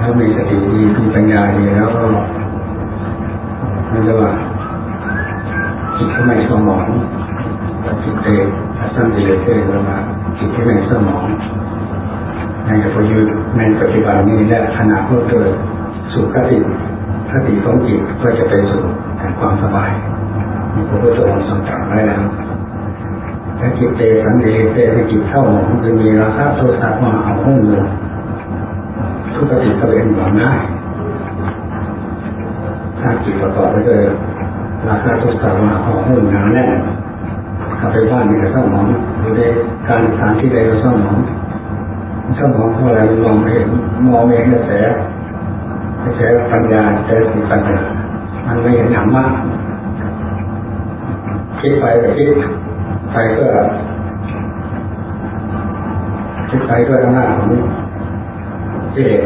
ถ้ามีสติดีมีปัญญาดีแล้วก็มันจะว่าจิตที่ในสมองจิตเตสั้นเเลเตแล้วมาจิตที่ในสมอง ในประโยชน์ในปัจจุบันนี้และขณะก็เกิดสุขติคติของจิตก็จะไปสู่แห่งความสบายมีพระพุทธองค์ทรงตรัสไว้แล้วถ้าจิตเตสันเดเตให้จิตเข้าหมองจะมีราคาโทสะมาเอาห้องเงินทุกขติก็เป็นหวังง่ายถ้าจิตประกอบไปด้วยราคาโทสะมาเอาห้องหนาแน่นถ้าไปบ้านมีแต่เศร้าหมองหรือในการสถานที่ใดก็เศร้าหมอง เศร้ามองเพราะอะไรมองไม่เห็นมองไม่เห็นกระแสกระแสปัญญากระแสสติปัญญามันไม่เห็นหนามากคิดไปก็คิดไปก็คิดไปด้วยอำนาของที่เด็ก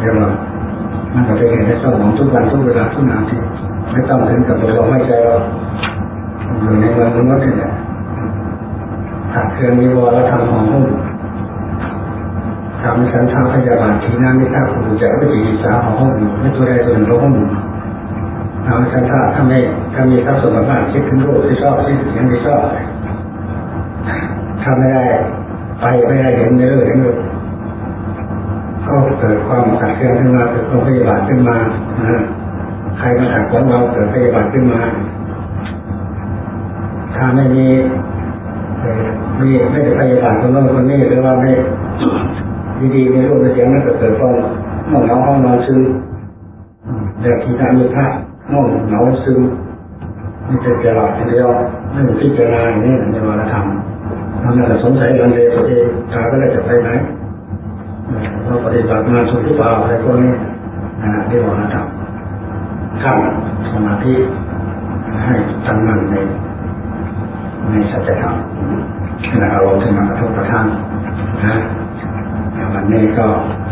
เรียกว่ามันก็จะเห็นในสมองทุกวันทุกเวลาทุกนาทีไม่ต้องถึงกับลมหายใจเราอยู่ในเมืองนู้นนี่แหละขาดเครื่องมีวอแล้วทำของหุ้น ทำสันทาพยาบาลทีนั้นไม่ทราบคุณจะไม่ดีสาของห้องไม่ตัวใดตัวหนึ่งเราห้องทำสันทาถ้าไม่ถ้ามีทรัพย์สมบัติคิดถึงรูปที่ชอบคิดถึงที่ชอบถ้าไม่ได้ไปไม่ได้เห็นเนื้อเห็นรูปก็เกิดความขัดแย้งขึ้นมาเกิดความพยาบาทขึ้นมาใครมาขัดของเราเกิดพยาบาทขึ้นมา ถ้าไม่มีมีไม่ได้พยาบาทคนโน้นคนนี้หรือว่าไม่ ดีๆในรูปในเสียงนั้นก็เกิดความม่วงเหงาห้องนอนซึมเด็กที่ทำมีพระม่วงเหงาซึมนี่จะจะหลับเดียวไม่พิจารณาอย่างนี้ในวารธรรมทำนั้นสงสัยลังเลตัวเองตาก็เลยจะไปไหนเราปฏิบัติมานสุดที่เปล่าอะไรพวกนี้นะที่วารธรรมขั้นสมาธิให้ตั้งมั่นในในสัจธรรมและอารมณ์ที่มากระทบกระทั่งนะ วันนี้ก็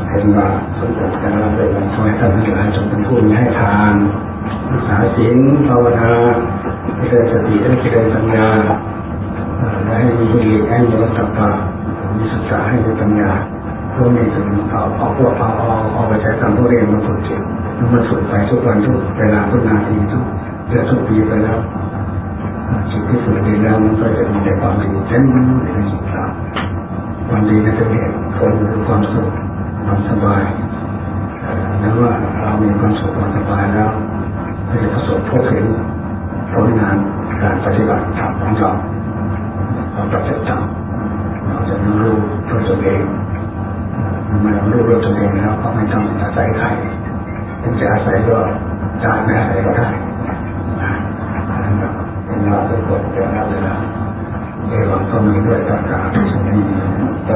เป็นว่าสมเด็จแต่เรเป็นวันคอยท่านทั้งหลายจงเป็นผู้มีให้ทานรักษาศีลภาวนาให้เกิดสติให้เกิดปัญญาและให้มีหิริให้มีรัตปะมีศึกษาให้มีปัญญาพวกนี้ถึงเอาเอาพวกเอาเอาเอาไปใช้ทำพวกเรียนมาฝึกจิตมันฝึกไปทุกวันทุกเวลาทุกนาทีทุกเดือนทุกปีไปแล้วจิตที่ฝึกดีแล้วมันก็จะมีแต่ความดีเช่นในจิตเรา วันดีก็จะเห็นคนความสุขความสบายนั้นว่าเรามีความสุขความสบายแล้วก็จะประสบพบเห็นผลงานการปฏิบัติธรรมของเราเราปฏิบัติธรรมเราจะรู้ด้วยตัวเองเมื่อเรารู้ด้วยตัวเองแล้วก็ไม่ต้องอาศัยใครถึงจะอาศัยก็จ่ายไม่อาศัยก็ได้เราทุกคนเดี๋ยวเราเวลา ก็มีเลือดต่างๆ